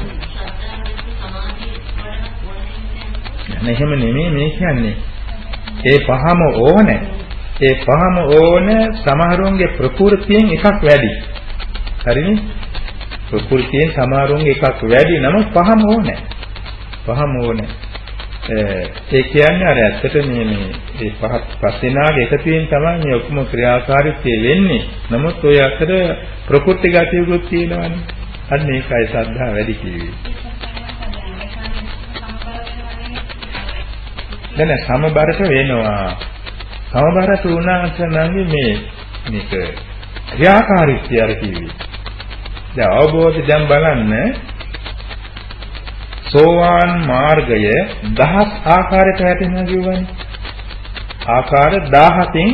එහෙම නෙමෙයි මේ කියන්නේ. ඒ පහම ඕන. ඒ පහම ඕන සමහරුන්ගේ ප්‍රകൃතියෙන් එකක් වැඩි. හරිනේ? ප්‍රകൃතියෙන් සමහරුන්ගේ එකක් වැඩි නම් පහම ඕන. පහම ඕන. ඒ කියන්නේ අර ඇත්තට මේ මේ මේ පහත් ප්‍රතිනාගේ එකතුවෙන් තමයි මේ ඔක්කොම ක්‍රියාකාරීත්වය වෙන්නේ. නමුත් ඔය අතර ප්‍රකෘති ගතියකුත් තියෙනවානේ. අන්න ඒකයි සද්ධා වැඩි කිව්වේ. දැන් සමබරට වෙනවා. සමබරට වුණාට නම් මේ මේක ක්‍රියාකාරීත්වය අර කිව්වේ. දැන් අවබෝධ දැන් බලන්න සෝවාන් මාර්ගය දහස් ආකාරයට වැටෙනවා කියවනේ. ආකාර 17කින්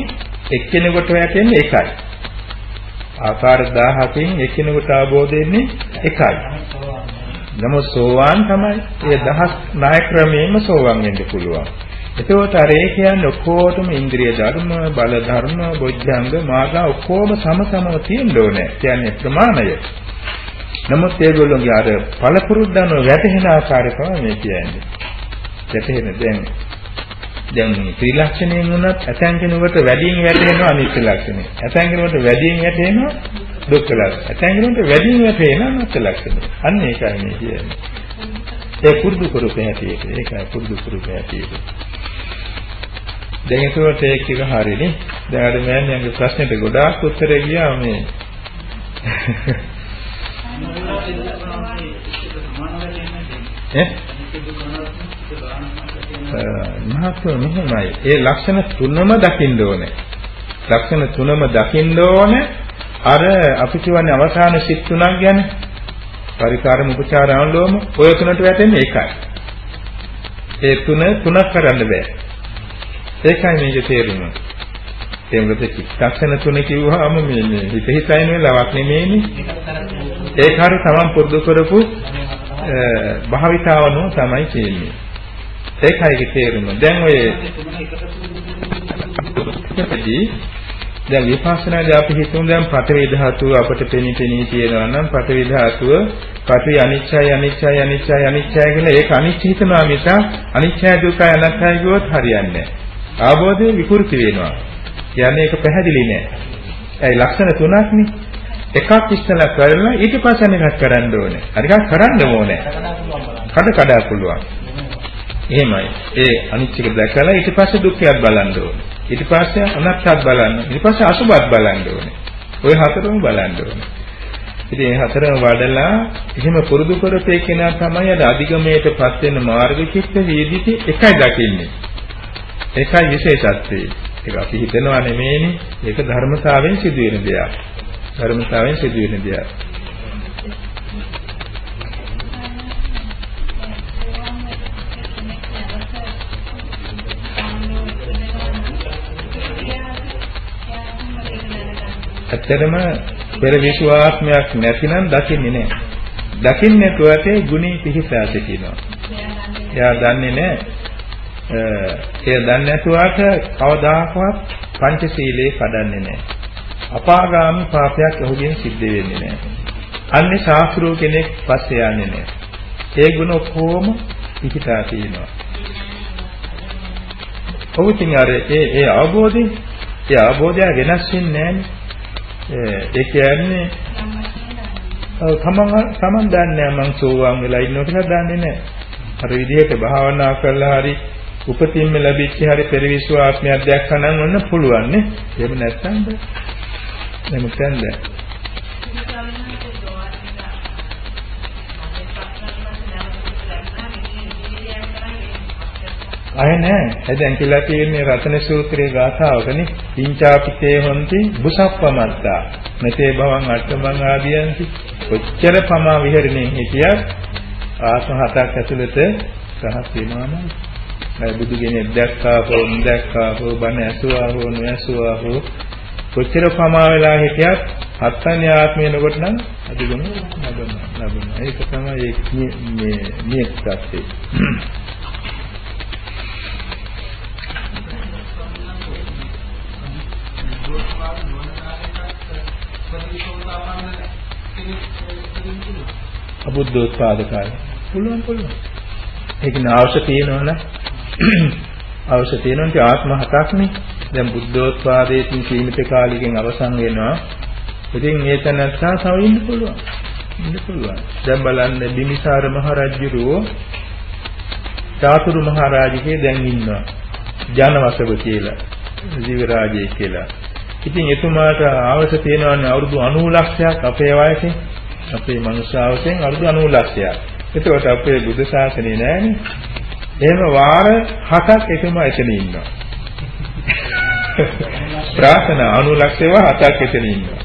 එක්කෙනෙකුට වැටෙන්නේ එකයි. ආකාර 17කින් එක්කෙනෙකුට අවබෝධ වෙන්නේ එකයි. නමුත් සෝවාන් තමයි. ඒ දහස් ණය ක්‍රමයෙන්ම සෝවාන් වෙන්න පුළුවන්. එතකොට අර ඒ කියන්නේ ඔක්කොටම ඉන්ද්‍රිය ධර්ම, බල ධර්ම, බොජ්ජංග, මාර්ග ඔක්කොම සමසමව තියෙන්න ඕනේ. කියන්නේ ප්‍රමාණය. නමුත් ඒගොල්ලෝගේ අර පළපුරුද්දන වැටහෙන ආකාරය තමයි මේ කියන්නේ. වැටහෙන දැන් දැන් ත්‍රිලක්ෂණයෙන් වුණත් ඇතැන් කෙනෙකුට වැඩියෙන් වැටෙනවා අනිත්‍ය ලක්ෂණය. ඇතැන් කෙනෙකුට වැඩියෙන් වැටෙනවා දුක්ඛ ලක්ෂණය. ඇතැන් කෙනෙකුට වැඩියෙන් වැටෙනවා අනාත්ම ලක්ෂණය. අන්න ඒකයි මේ කියන්නේ. ඒ පුරුදු කරුපේ හැටියට. ඒකයි පුරුදු කරුපේ හැටියට. දැන් ඒකට ඒක එක හරිනේ. දැන් අර මෑණියන්ගේ ප්‍රශ්නෙට ගොඩාක් උත්තර ගියා මේ මහත්ව මෙහෙමයි. ඒ ලක්ෂණ තුනම දකින්න ඕනේ. ලක්ෂණ තුනම දකින්න ඕනේ. අර අපි කියවනේ අවසාන සිත් තුනක් ගැන. පරිකාරම උපචාර අනුලෝම ඔය තුනට වැටෙන්නේ ඒකයි. ඒ තුන තුනක් කරන්න බෑ. ඒකයි මේකේ තේරුම. ඒ මොකද චිත්තක්ෂණ තුන කිව්වහම මේ මේ හිත හිතයින වෙලාවක් නෙමෙයිනේ. ඒක හරි තමන් පුරුදු කරපු භාවිතාවනෝ තමයි කියන්නේ. ඒකයි තේරුම. දැන් ඔය ඉතින් දැන් විපස්සනාදී අපි හිතමු දැන් පඨවි ධාතුව අපට පෙනී පෙනී තියෙනවා නම් පඨවි ධාතුව පඨවි අනිච්චයි අනිච්චයි අනිච්චයි අනිච්චයි කියලා ඒක අනිච්ච හිතනවා මිස අනිච්චය දුකයි අනාත්මයි කියොත් හරියන්නේ නැහැ. අවබෝධයේ විකෘති වෙනවා. කියන්නේ ඒක පැහැදිලි නෑ. ඒයි ලක්ෂණ තුනක් නේ. එකක් ඉස්සලා කරලා ඊට පස්සේ එකක් කරන්න ඕනේ. අනිකක් කරන්න ඕනේ. කඩ කඩ පුළුවන්. එහෙමයි. ඒ අනිච්චක දැකලා ඊට පස්සේ දුක්ඛයත් බලන්න ඕනේ. ඊට පස්සේ අනාත්මත් බලන්න. ඊට පස්සේ අසුබත් බලන්න ඕනේ. ওই හතරම බලන්න ඕනේ. ඉතින් මේ හතරම වඩලා එහෙම පුරුදු කරපේ කෙනා තමයි අද අධිගමයටපත් වෙන මාර්ග චිත්ත වේදිතේ එකයි දකින්නේ. ඒකයි විශේෂත්වය. ඒක අපි හිතනවා නෙමෙයිනේ. ඒක ධර්මතාවයෙන් සිදුවෙන දෙයක්. ධර්මතාවයෙන් සිදුවෙන දෙයක්. ඇත්තටම පෙර විශ්වාසයක් නැතිනම් දකින්නේ නැහැ. දකින්නේ නැතුවට ගුණී පිහිටා සිටිනවා. එයා දන්නේ නැහැ එය දන්නේ නැතුවට කවදාකවත් පංචශීලයේ කඩන්නේ නැහැ. අපාගාමී පාපයක් ඔහුගෙන් සිද්ධ වෙන්නේ නැහැ. අන්නේ ශාස්ත්‍රෝ කෙනෙක් පස්සේ යන්නේ නැහැ. ඒ ගුණ කොහොම පිහිටා තියෙනවා. ඔහුටින් අර ඒ ඒ අවබෝධය ඒ අවබෝධය වෙනස් වෙන්නේ නැහැ. ඒ කියන්නේ තමන් තමන් දන්නේ නැහැ මං සෝවාන් වෙලා ඉන්නවා කියලා දන්නේ නැහැ. අර විදිහට භාවනා කරලා හරි උපතින්ම ලැබිච්ච හරි පරිවිශ්වාසයක් දැක්කනම් ඔන්න පුළුවන් නේ. එහෙම නැත්නම් බෑ. එහෙම කියන්නේ අය නෑ. දැන් කියලා තියෙන්නේ රතන සූත්‍රයේ ගාථාවකනේ. පිංචාපිතේ හොಂತಿ බුසප්පමත්තා. මෙතේ භවං අට්ඨමං ආදියන්ති. ඔච්චර පමා විහෙරණේ හිටියත් ආසන හතක් ඇතුළත රහත් වෙනවා නේද? බුදු කෙනෙක් දැක්කා හෝ නොදැක්කා හෝ බණ ඇසුවා හෝ නොඇසුවා හෝ කොච්චර පමා වෙලා හිටියත් හත්වෙනි ආත්මය එනකොට නම් අදිගම ලබනවා ලබනවා ඒක තමයි මේ මේ තත්ත්වය අබුද්ධෝත්පාදකාරය. පුළුවන් පුළුවන්. ඒක නාවශ්‍ය තියෙනවනේ. අවශ්‍ය තියෙනවා ආත්ම හතක්නේ. දැන් බුද්ධෝත්පාදයේ සීමිත කාලයකින් අවසන් වෙනවා. ඉතින් ඒක නැත්නම් තව ඉන්න පුළුවන්. ඉන්න පුළුවන්. දැන් බලන්න බිම්බිසාර මහ රජුරෝ චාතුරු මහරජකේ දැන් ඉන්නවා. ජනවසව කියලා. දිව්‍ය රාජය කියලා. ඉතින් එතුමාට ආවස තියෙනවානේ අවුරුදු 90 ලක්ෂයක් අපේ වයසෙන් අපේ මනුෂ්‍යාවසෙන් අවුරුදු 90 ලක්ෂයක්. එතකොට අපේ බුද්ධ ශාසනය නෑනේ. එහෙම වාර 7ක් එතුමා එතන ඉන්නවා. ප්‍රාර්ථනා 90 ලක්ෂේව 7ක් එතන ඉන්නවා.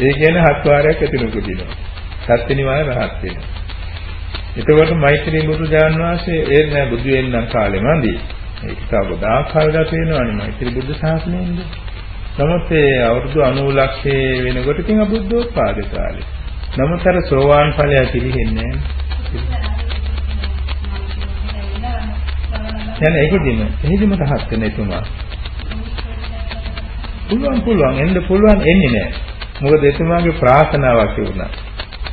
ඒ කියන්නේ හත් වාරයක් එතන උපදිනවා. සත්‍ය නිවන රහත් වෙනවා. එතකොට මෛත්‍රී බුදු දාන වාසේ ඒ නෑ බුදු වෙනනම් කාලෙ මන්දි. ඒක තව ගොඩාක් කල් ගත වෙනවනේ මෛත්‍රී බුද්ධ ශාසනයෙන්ද. නමුත් ඒ අවුරුදු 90 ලක්ෂයේ වෙනකොට ඉතින් අබුද්ධෝත්පාද කාලේ. නමුත් අර සෝවාන් ඵලය පිළිහෙන්නේ නෑ. දැන් ඒකෙදිම එහෙදිම රහත් වෙන එතුමා. පුළුවන් පුළුවන් එන්න පුළුවන් එන්නේ නෑ. මොකද එතුමාගේ ප්‍රාර්ථනාවක් වුණා.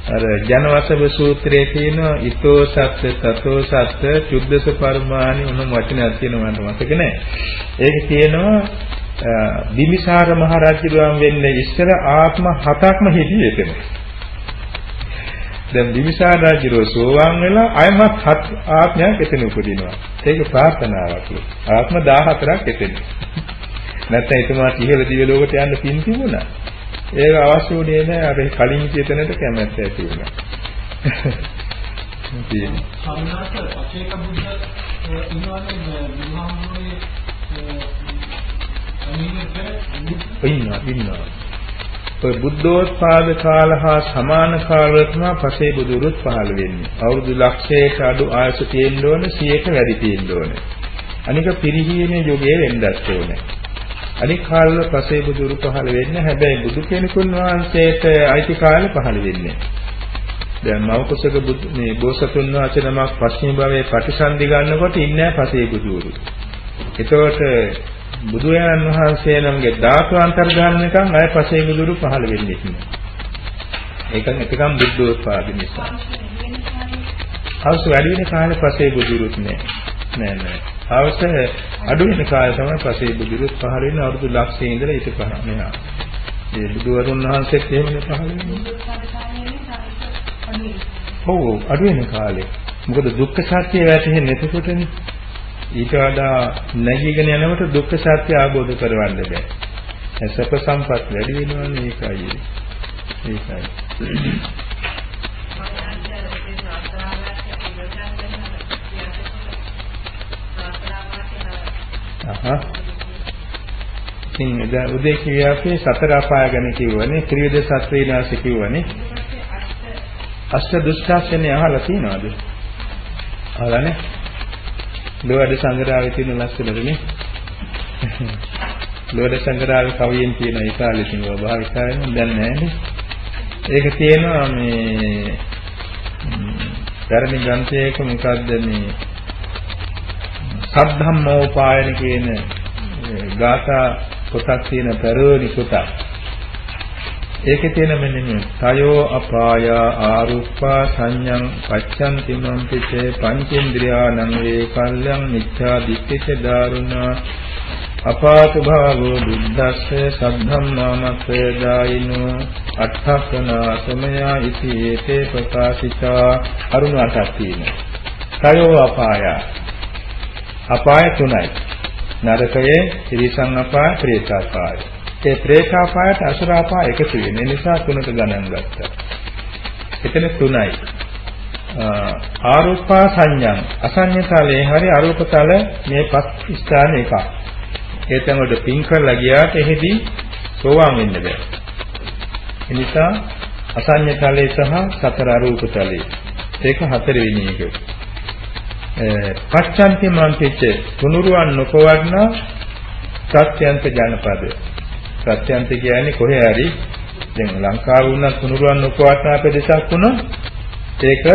අර ජනවසබ සූත්‍රයේ තියෙන ඊතෝ සත්‍ය තතෝ සත්‍ය චුද්දස පරමාණි උන වචනයක් තියෙනවා මට මතක නෑ. ඒක තියෙනවා බිම්බිසාර මහ රජුගම් වෙන්නේ ඉස්සර ආත්ම හතක්ම හිටියේ එතන. දැන් බිම්බිසාර රජුරෝ සෝවාන් වෙලා අයමත් හත් ආත්මයක් එතන උපදිනවා. ඒක ප්‍රාර්ථනාවක්. ආත්ම 14ක් එතන. නැත්නම් එතුමා ඉහළ දිව්‍ය ලෝකයට යන්න පින් තිබුණා. ඒක අවශ්‍ය වුණේ නැහැ අර කලින් කියතනට කැමැත්ත ඇති වුණා. තියෙනවා. සම්මාස පචේක බුද්ධ ඉන්නවනේ බුදුහාමුදුරේ ඉන්නවා ඉන්නවා. ඔය බුද්ධෝත්පාද කාල හා සමාන කාලවල තමයි පසේ බුදුරුත් පහළ වෙන්නේ. අවුරුදු ලක්ෂයක අඩු ආයස තියෙන්න ඕන 100ක වැඩි තියෙන්න ඕන. අනික පිරිහීමේ යුගයේ වෙන්නත් ඕනේ. අනික් කාලවල පසේ බුදුරු පහළ වෙන්නේ හැබැයි බුදු කෙනෙකුන් වහන්සේට අයිති කාලෙ පහළ වෙන්නේ. දැන් මවකුසක බුදු මේ බෝසතුන් වහන්සේ නමක් පස්චිම භවයේ ප්‍රතිසන්දි ගන්නකොට ඉන්නේ පසේ බුදුරු. එතකොට බුදුරජාණන් වහන්සේ නම්ගේ ධාතු අන්තර්ගාමනකම් අය පසේ බුදුරු පහළ වෙන්නේ නැහැ. ඒකන් එකකම් බුද්ධෝත්පාද නිසා. අවශ්‍ය වැඩි වෙන කාලේ පසේ බුදුරුත් නෑ. නෑ නෑ. අවශ්‍ය අඩු වෙන කාලේ තමයි පසේ බුදුරුත් පහළ වෙන්නේ අවුරුදු ලක්ෂයේ ඉඳලා ඊට පහ මෙහා. ඒ බුදුවරුන් වහන්සේත් එහෙමනේ පහළ වෙන්නේ. ඔව් අඩු වෙන කාලේ. මොකද දුක්ඛ සත්‍ය වැටහෙන්නේ එතකොටනේ. ඊට වඩා නැගීගෙන යනකොට දුක්ඛ සත්‍ය අවබෝධ කරවන්න බෑ. සැප සම්පත් වැඩි වෙනවනේ ඒකයි. ඒකයි. අහහ. ඉතින් එදා උදේ කිව්වේ අපි සතර අපාය ගැන කිව්වනේ ත්‍රිවිධ සත්‍ය විනාශ කිව්වනේ. අෂ්ට දුෂ්ටාසනේ අහලා තියනවද? අහලානේ. ලෝවැඩ සංග්‍රහයේ තියෙන ලස්සනදනේ. ලෝවැඩ සංග්‍රහයේ කවියෙන් තියෙන ඒ කාලේ තියෙන භාවිකාවෙන් දැන් නැහැ ඒක තියෙනවා මේ ධර්ම ග්‍රන්ථයක මොකද්ද මේ සද්ධම්මෝපායන කියන ගාථා පොතක් තියෙන පෙරෝනි පොතක්. ඒකේ තියෙන මෙන්න මේ තයෝ අපාය ආරුප්පා සංඤං පච්ඡන්ති මම්පිතේ පංචේන්ද්‍රයානං වේ කල්යං මිච්ඡා දික්ඛිත දාරුණා අපාත භාවෝ බුද්දස්ස සද්ධම්මාමත්වේ දායිනෝ අට්ඨකනා සමයා ඉති ඒතේ ප්‍රකාශිතා අරුණ අටක් තියෙනවා. තයෝ අපාය අපාය තුනයි. නරකයේ ත්‍රිසං අපාය, ප්‍රේත අපාය. ඒ ප්‍රේත අපායට අසුර අපාය එකතු වෙන නිසා තුනට ගණන් ගත්තා. එතන තුනයි. ආරූපා සංඥා අසඤ්ඤතලේ හරි අරූපතල මේ පස් ස්ථාන එකක්. ඒ තැනවල පින් කරලා ගියාට එහෙදි සෝවාන් වෙන්න බෑ. ඒ නිසා අසඤ්ඤතලේ සහ සතර අරූපතලේ ඒක හතරවෙනි එක. පච්චන්ති මන්තිච්ච තුනුරුවන් නොපවර්ණ සත්‍යන්ත ජනපද සත්‍යන්ත කියන්නේ කොහේ හරි දැන් ලංකාවේ වුණා තුනුරුවන් නොපවර්ණ ප්‍රදේශයක් වුණා ඒක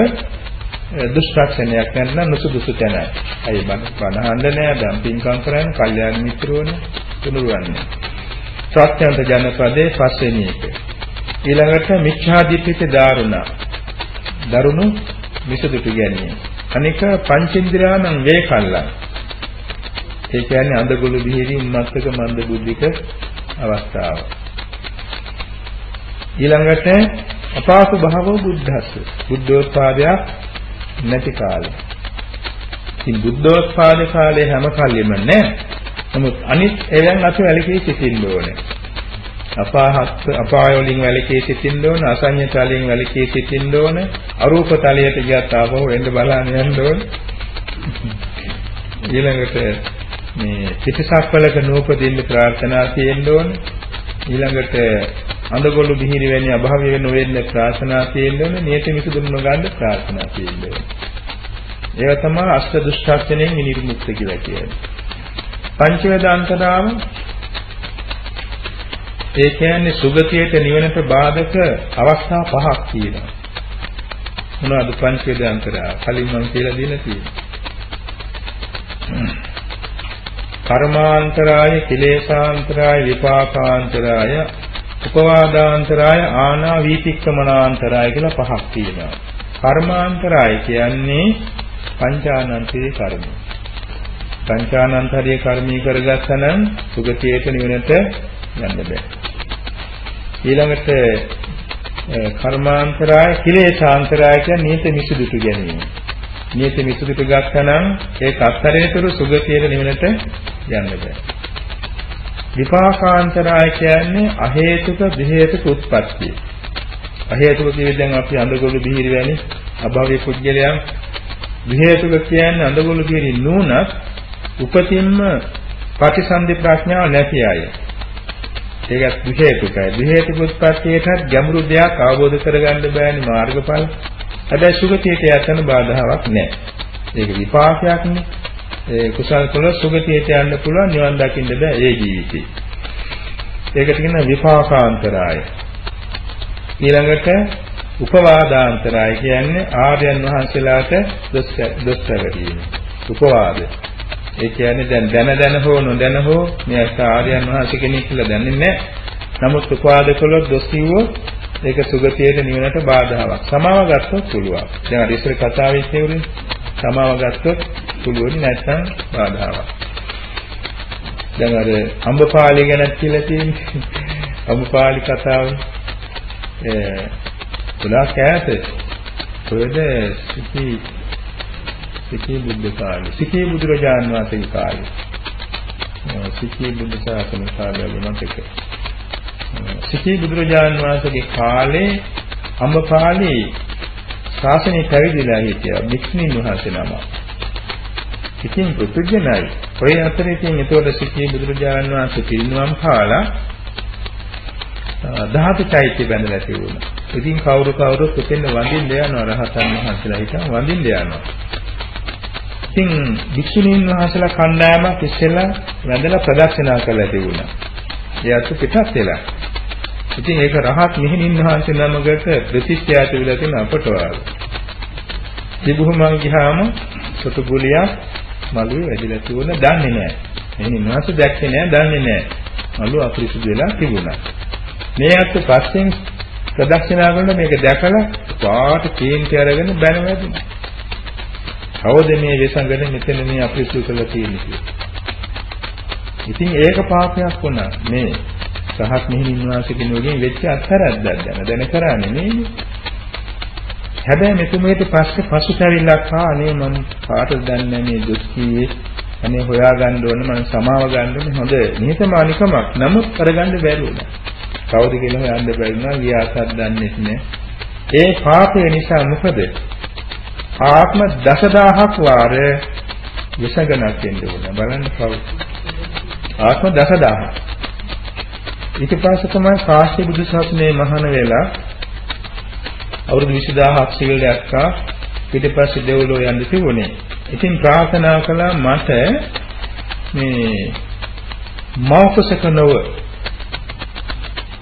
දුෂ්ටක්ෂණයක් නැත්නම් නුසුදුසු තැනයි. අයි බණ බණහඬ නෑ, ඩම්පින්කම් කරන්නේ, කල්යාණ මිත්‍රෝනේ තුනුරුවන්නේ. සත්‍යන්ත ජනපදේ පස්වෙනි එක. ඊළඟට මිච්ඡාදිත්‍යිත දාරුණා. දරුණු මිසදුටු ගැනීම. අනික පංචේන්ද්‍රයානම් වේකල්ලන්. ඒ කියන්නේ අඳගොළු බිහිරි උම්මත්තක මන්ද බුද්ධික අවස්ථාව. ඊළඟට අපාසු භාව බුද්ධස්ස. බුද්ධෝත්පාදයක් නැති කාලය. ඉතින් බුද්ධෝත්පාද කාලේ හැම කල්ලිම නැහැ. නමුත් අනිත් එයන් අපි වැලකී සිටින්න ඕනේ. අපාහත් අපාය වලින් වැළකී සිටින්න ඕන අසඤ්ඤ තලයෙන් වැළකී සිටින්න ඕන අරූප තලයට ගියත් ආපහු එන්න බලන්න යන්න ඕන ඊළඟට මේ පිටසක්වලක නූපදින්න ප්‍රාර්ථනා තියෙන්න ඕන ඊළඟට අඳගොළු බිහිරි වැනි අභාව්‍ය වෙන වෙන්න ප්‍රාර්ථනා තියෙන්න ඕන නියත මිසුදුන් නොගන්න ප්‍රාර්ථනා තියෙන්න ඕන ඒවා තමයි අෂ්ට දුෂ්ටක්ෂණයෙන් නිර්මුක්ත කියලා කියන්නේ පංච වේදාන්තරාම ඒ කියන්නේ සුගතියට නිවනට බාධක අවස්ථා පහක් තියෙනවා. මොනවද පංච වේදාන්තරය? කලින් මම කියලා දීලා තියෙනවා. කර්මාන්තරාය, කිලේශාන්තරාය, විපාකාන්තරාය, උපවාදාන්තරාය, ආනා වීතික්කමනාන්තරාය කියලා පහක් තියෙනවා. කර්මාන්තරාය කියන්නේ පංචානන්තයේ කර්ම. පංචානන්තරයේ කර්මී කරගත්තා නම් සුගතියට නිවනට යන්න බෑ. ඊළඟට කර්මාන්තරාය කිලේශාන්තරාය කියන්නේ නියත මිසුදුතු ගැනීම. නියත මිසුදුතු ගත්තනම් ඒක අත්තරේතර සුගතියට නිවනට යන්න බෑ. විපාකාන්තරාය කියන්නේ අහේතුක විහේතුක උත්පත්තිය. අහේතුක කියන්නේ දැන් අපි අඳගොළු බිහිරි වැනි අභව්‍ය පුද්ගලයන් විහේතුක කියන්නේ අඳගොළු බිහිරි නුනත් උපතින්ම ප්‍රතිසන්දි ප්‍රඥාව නැති අය. ඒකත් විහෙතුකයි. විහෙතුක උත්පත්තියටත් ගැඹුරු දෙයක් අවබෝධ කරගන්න බෑනේ මාර්ගඵල. හැබැයි සුගතියට යතන බාධාවක් නැහැ. ඒක විපාකයක්නේ. ඒ කුසල් කළ සුගතියට යන්න පුළුවන් නිවන් දකින්න බෑ ඒ ජීවිතේ. ඒකට කියන විපාකාන්තරාය. ඊළඟට උපවාදාන්තරාය කියන්නේ ආර්යයන් වහන්සේලාට දොස් දොස් පැවරීම. උපවාද. ඒ කියන්නේ දැන් දැන දැන හෝ නොදැන හෝ මේ ආර්යයන් වහන්සේ කෙනෙක් කියලා දන්නේ නැහැ. නමුත් උපාද කළොත් දොස් කිව්වොත් ඒක සුගතියට නිවනට බාධාවක්. සමාව ගත්තොත් පුළුවන්. දැන් අර ඉස්සර කතාවේ කියුනේ සමාව ගත්තොත් පුළුවන් නැත්නම් බාධාවක්. දැන් අර අම්බපාලි ගැන කියලා තියෙන්නේ. අම්බපාලි කතාව ඒ ගොඩාක් ඈත. කොහෙද සිටි සිකී බුද්ධ කාලේ සිකී බුදුරජාන් වහන්සේගේ කාලේ සිකී බුද්ධ ශාසන කාලය මතක සිකී බුදුරජාන් වහන්සේගේ කාලේ අම්බපාලි ශාසනය පැවිදිලා හිටියා වික්ෂුණීන් වහන්සේ නම. ඉතින් පුදුජනයි. ඔය අතරේ ඉතින් ඒතකොට සිකී බුදුරජාන් වහන්සේ පිරිනුවම් කාලා ධාතු චෛත්‍ය බැඳලා තිබුණා. ඉතින් කවුරු කවුරුත් උතෙන් වඳින්න යනවා රහතන් වහන්සේලා හිටන් වඳින්න යනවා. ඉතින් වික්ෂුණීන් වහන්සේලා කණ්ඩායමක් ඉස්සෙල්ලා වැඳලා ප්‍රදක්ෂිනා කරලා තිබුණා. ඒ අත පිටත් වෙලා. ඉතින් ඒක රහත් මෙහෙණින් වහන්සේ නමකට ප්‍රතිත්‍යාත වෙලා තියෙන අපට වාගේ. තිබුහමන් ගියාම සොටු ගුලියක් මළුවේ වැදිලා තිබුණ දන්නේ නැහැ. මෙහෙණින් වහන්සේ දැක්කේ නැහැ, දන්නේ නැහැ. මළුව අපිරිසුදු වෙලා තිබුණා. මේ අත පස්සෙන් ප්‍රදක්ෂිනා කරන මේක දැකලා පාට කේන්ති අරගෙන බැන වැදුනා. කවද මේ විසංගන මෙතන මේ අපිරිසුදු කරලා තියෙන්නේ කියලා. ඉතින් ඒක පාපයක් වුණා මේ සහත් මෙහිණින් වාසය කෙනෙකුගෙන් වෙච්ච අත්හැරද්දක් දැන දැන කරන්නේ නෙමෙයි. හැබැයි මෙතුමේට පස්සේ පසුතැවිල්ලක් ආ අනේ මම කාටද දන්නේ මේ දුක් කීයේ අනේ හොයාගන්න ඕන මම සමාව ගන්න ඕනේ හොඳ නිහතමානිකමක් නමුත් කරගන්න බැරි වුණා. කවුද කියලා හොයන්න බැරි වුණා ගියාසක් දන්නේ නැහැ. ඒ පාපය නිසා මොකද ආත්ම දසදහක් වාර විසඟනක් වෙන්න ඕන. බලන්න කවුද? ආත්ම දසදහක්. ඊට පස්සේ තමයි කාශ්‍යප බුදු සසුනේ මහාන වෙලා අවුරුදු 20000ක් සිවිල් දැක්කා. ඊට පස්සේ දෙව්ලෝ යන්න තිබුණේ. ඉතින් ප්‍රාර්ථනා කළා මට මේ මෞකසක නොව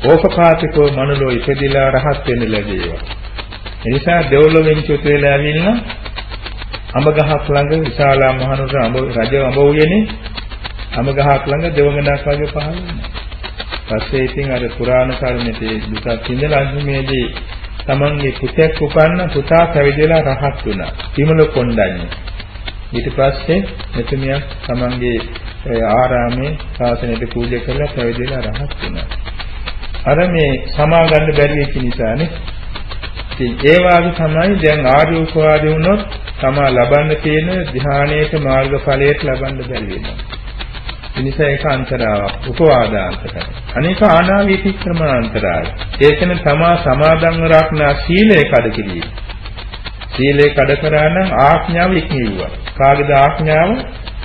ඕපපාතිකව මනුලෝ ඉපදිලා රහත් වෙන්න ලැබේවා. එනිසා දෙවොලෙන් චුත වෙලා ඇවිල්ලා අඹ ගහක් ළඟ විශාලා මහනුවර අඹ රජ අඹ උයනේ අඹ ගහක් ළඟ දෙවඟනක් වගේ පහළ වුණා. පස්සේ ඉතින් අර පුරාණ කර්මයේ දුකක් ඉඳලා අන්තිමේදී තමන්ගේ පුතෙක් උපන්න පුතා පැවිදිලා රහත් වුණා. විමල කොණ්ඩඤ්ඤ. ඊට පස්සේ මෙතුමියක් තමන්ගේ ආරාමේ ශාසනයට පූජා කරලා පැවිදිලා රහත් වුණා. අර මේ සමාගන්න බැරි වෙච්ච නිසානේ ඉතින් ඒ වාගේ තමයි දැන් ආර්ය උපවාදී වුණොත් තමා ලබන්න තියෙන ධ්‍යානයේ මාර්ගඵලයට ලබන්න බැරි වෙනවා. එනිසා ඒක අන්තරාවක් උපවාදාන්තරයි. අනේක ආනාවීතික්‍රමාන්තරයි. ඒකන තමා සමාදන්ව රක්නා සීලය කඩ කිරීම. සීලය කඩ කරා නම් ආඥාව ඉක්මවුවා. කාගේද ආඥාව?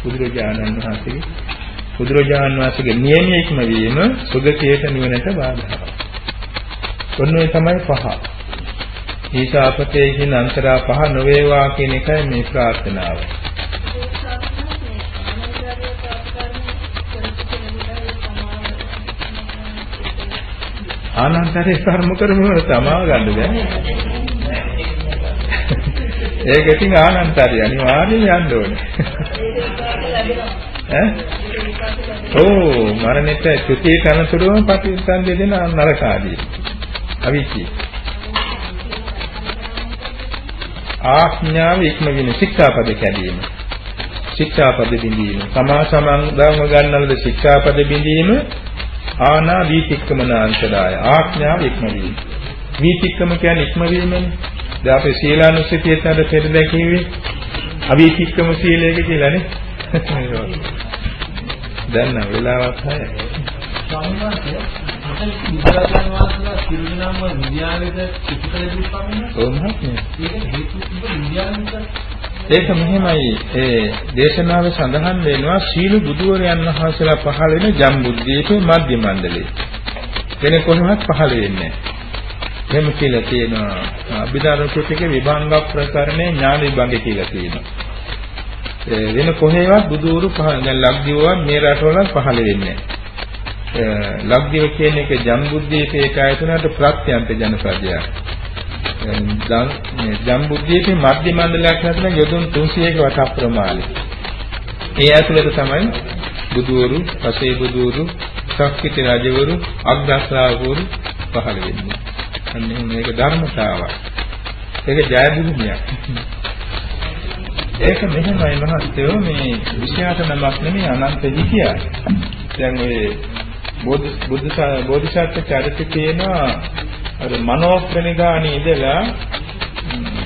බුදුරජාණන් වහන්සේගේ. බුදුරජාණන් වහන්සේගේ නියමයේ ඉක්මවීම සුගතියට නිවනට බාධාවක්. ඔන්න ඔය තමයි පහ. ඊශාපතේ කියන අන්තරා පහ නොවේවා කියන එකයි මේ ප්‍රාර්ථනාව. ආනන්තරේ කර්ම කරමු තමා ගන්න බෑ. ඒක ඉතින් ආනන්තරය අනිවාර්යෙන් යන්න ඕනේ. ඈ? ඕ මරණයට චුතිය කරනතුරුම ප්‍රතිසං දෙදෙන නරකාදී. අවිචි. ආඥාව ඉක්මගෙන ශික්ෂාපද කැඩීම. ශික්ෂාපද බිඳීම. සමා සමන්දම ගන්නවද ශික්ෂාපද බිඳීම ආනා වීතික්කමනාන්තරාය ආඥාව ඉක්මවීම. වීතික්කම කියන්නේ ඉක්මවීමනේ. දැන් අපේ සීලානුස්සතියට අර පෙර දැකීවේ අවීතික්කම සීලයක කියලානේ. දැන් නම් වෙලාවක් හයයි. ස්වාමීන් වහන්සේ මෙතන බුදුරජාණන් වහන්සේලා සිරුනම්ම විද්‍යාවේද පිටකලදී පමණ ඔව් මහත්මයා. ඒක හේතු තිබ්බ විද්‍යාවෙන්ද ඒක මෙහෙමයි ඒ දේශනාවේ සඳහන් වෙනවා සීල බුදුවරයන් වහන්සේලා පහළ වෙන ජම්බුද්දීපේ මධ්‍ය මණ්ඩලයේ. වෙන කොහොමවත් පහළ වෙන්නේ නැහැ. එහෙම කියලා තියෙනවා අභිධර්ම කුටිකේ විභංග ප්‍රකරණේ ඥාන විභංග කියලා තියෙනවා. වෙන කොහේවත් බුදුරු පහළ දැන් ලක්දිවවත් මේ රටවල පහළ වෙන්නේ නැහැ. ලක්දිව කියන එක ජම්බුද්දීපේ ඒකායතනට ප්‍රත්‍යන්ත ජනපදයක්. දැන් මේ ජම්බුද්දීපේ මධ්‍ය මණ්ඩලයක් නැත්නම් යොදුන් 300ක වට ප්‍රමාණය. ඒ ඇතුළත තමයි බුදුවරු, පසේ බුදුවරු, ශක්තිති රජවරු, අග්‍රශ්‍රාවකවරු පහළ වෙන්නේ. අන්න මේක ධර්මතාවක්. ඒක ජයභූමියක්. ඒක මෙහෙමයි මහත්තයෝ මේ විෂයාට නමක් නෙමෙයි අනන්ත විද්‍යාව. දැන් ඔය බෝධි බුද්ධ බෝධිසත්ව චරිත කියනවා අර මනෝප්‍රණිගාණී ඉඳලා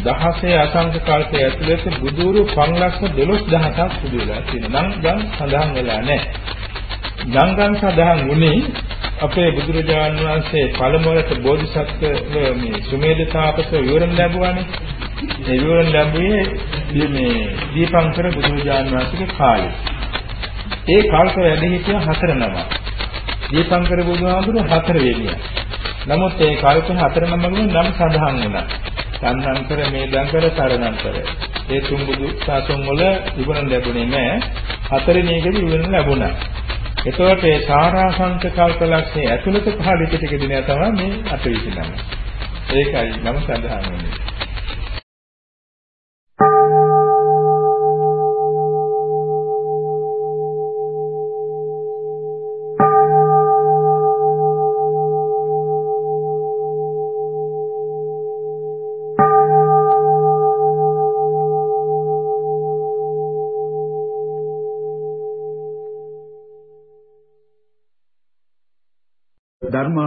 දහසේ අසංක කල්පය ඇතුළත බුදුරු 512000ක් සිදු වෙලා තියෙනවා. නම් දැන් සඳහන් වෙලා නැහැ. ගංගන් සඳහන් වුණේ අපේ බුදුරජාණන් වහන්සේ පළමුවට බෝධිසත්ව මේ සුමේද තාපස විවරණ ලැබුවානේ. ඒ විවරණ ලැබුවේ මේ දීපංකර බුදුරජාණන් වහන්සේගේ කාලේ. ඒ කාලක වැඩ හිටිය හතර නම. දීපංකර බුදුහාමුදුරුවෝ හතර වෙනියා. නමුත් ඒ කාලක හතර නමගම නම් සඳහන් වෙනවා. සංසංකර මේදංකර සරණංකර. ඒ තුන් බුදු සාසුන් වල විවරණ ලැබුණේ නැහැ. හතරෙනි එකේ විවරණ ලැබුණා. එතකොට ඒ සාරාංශක කල්පලක්ෂයේ ඇතුළත පහළ ටික දිනය තමයි මේ අටවිසි නම. ඒකයි නම සඳහන් වෙන්නේ.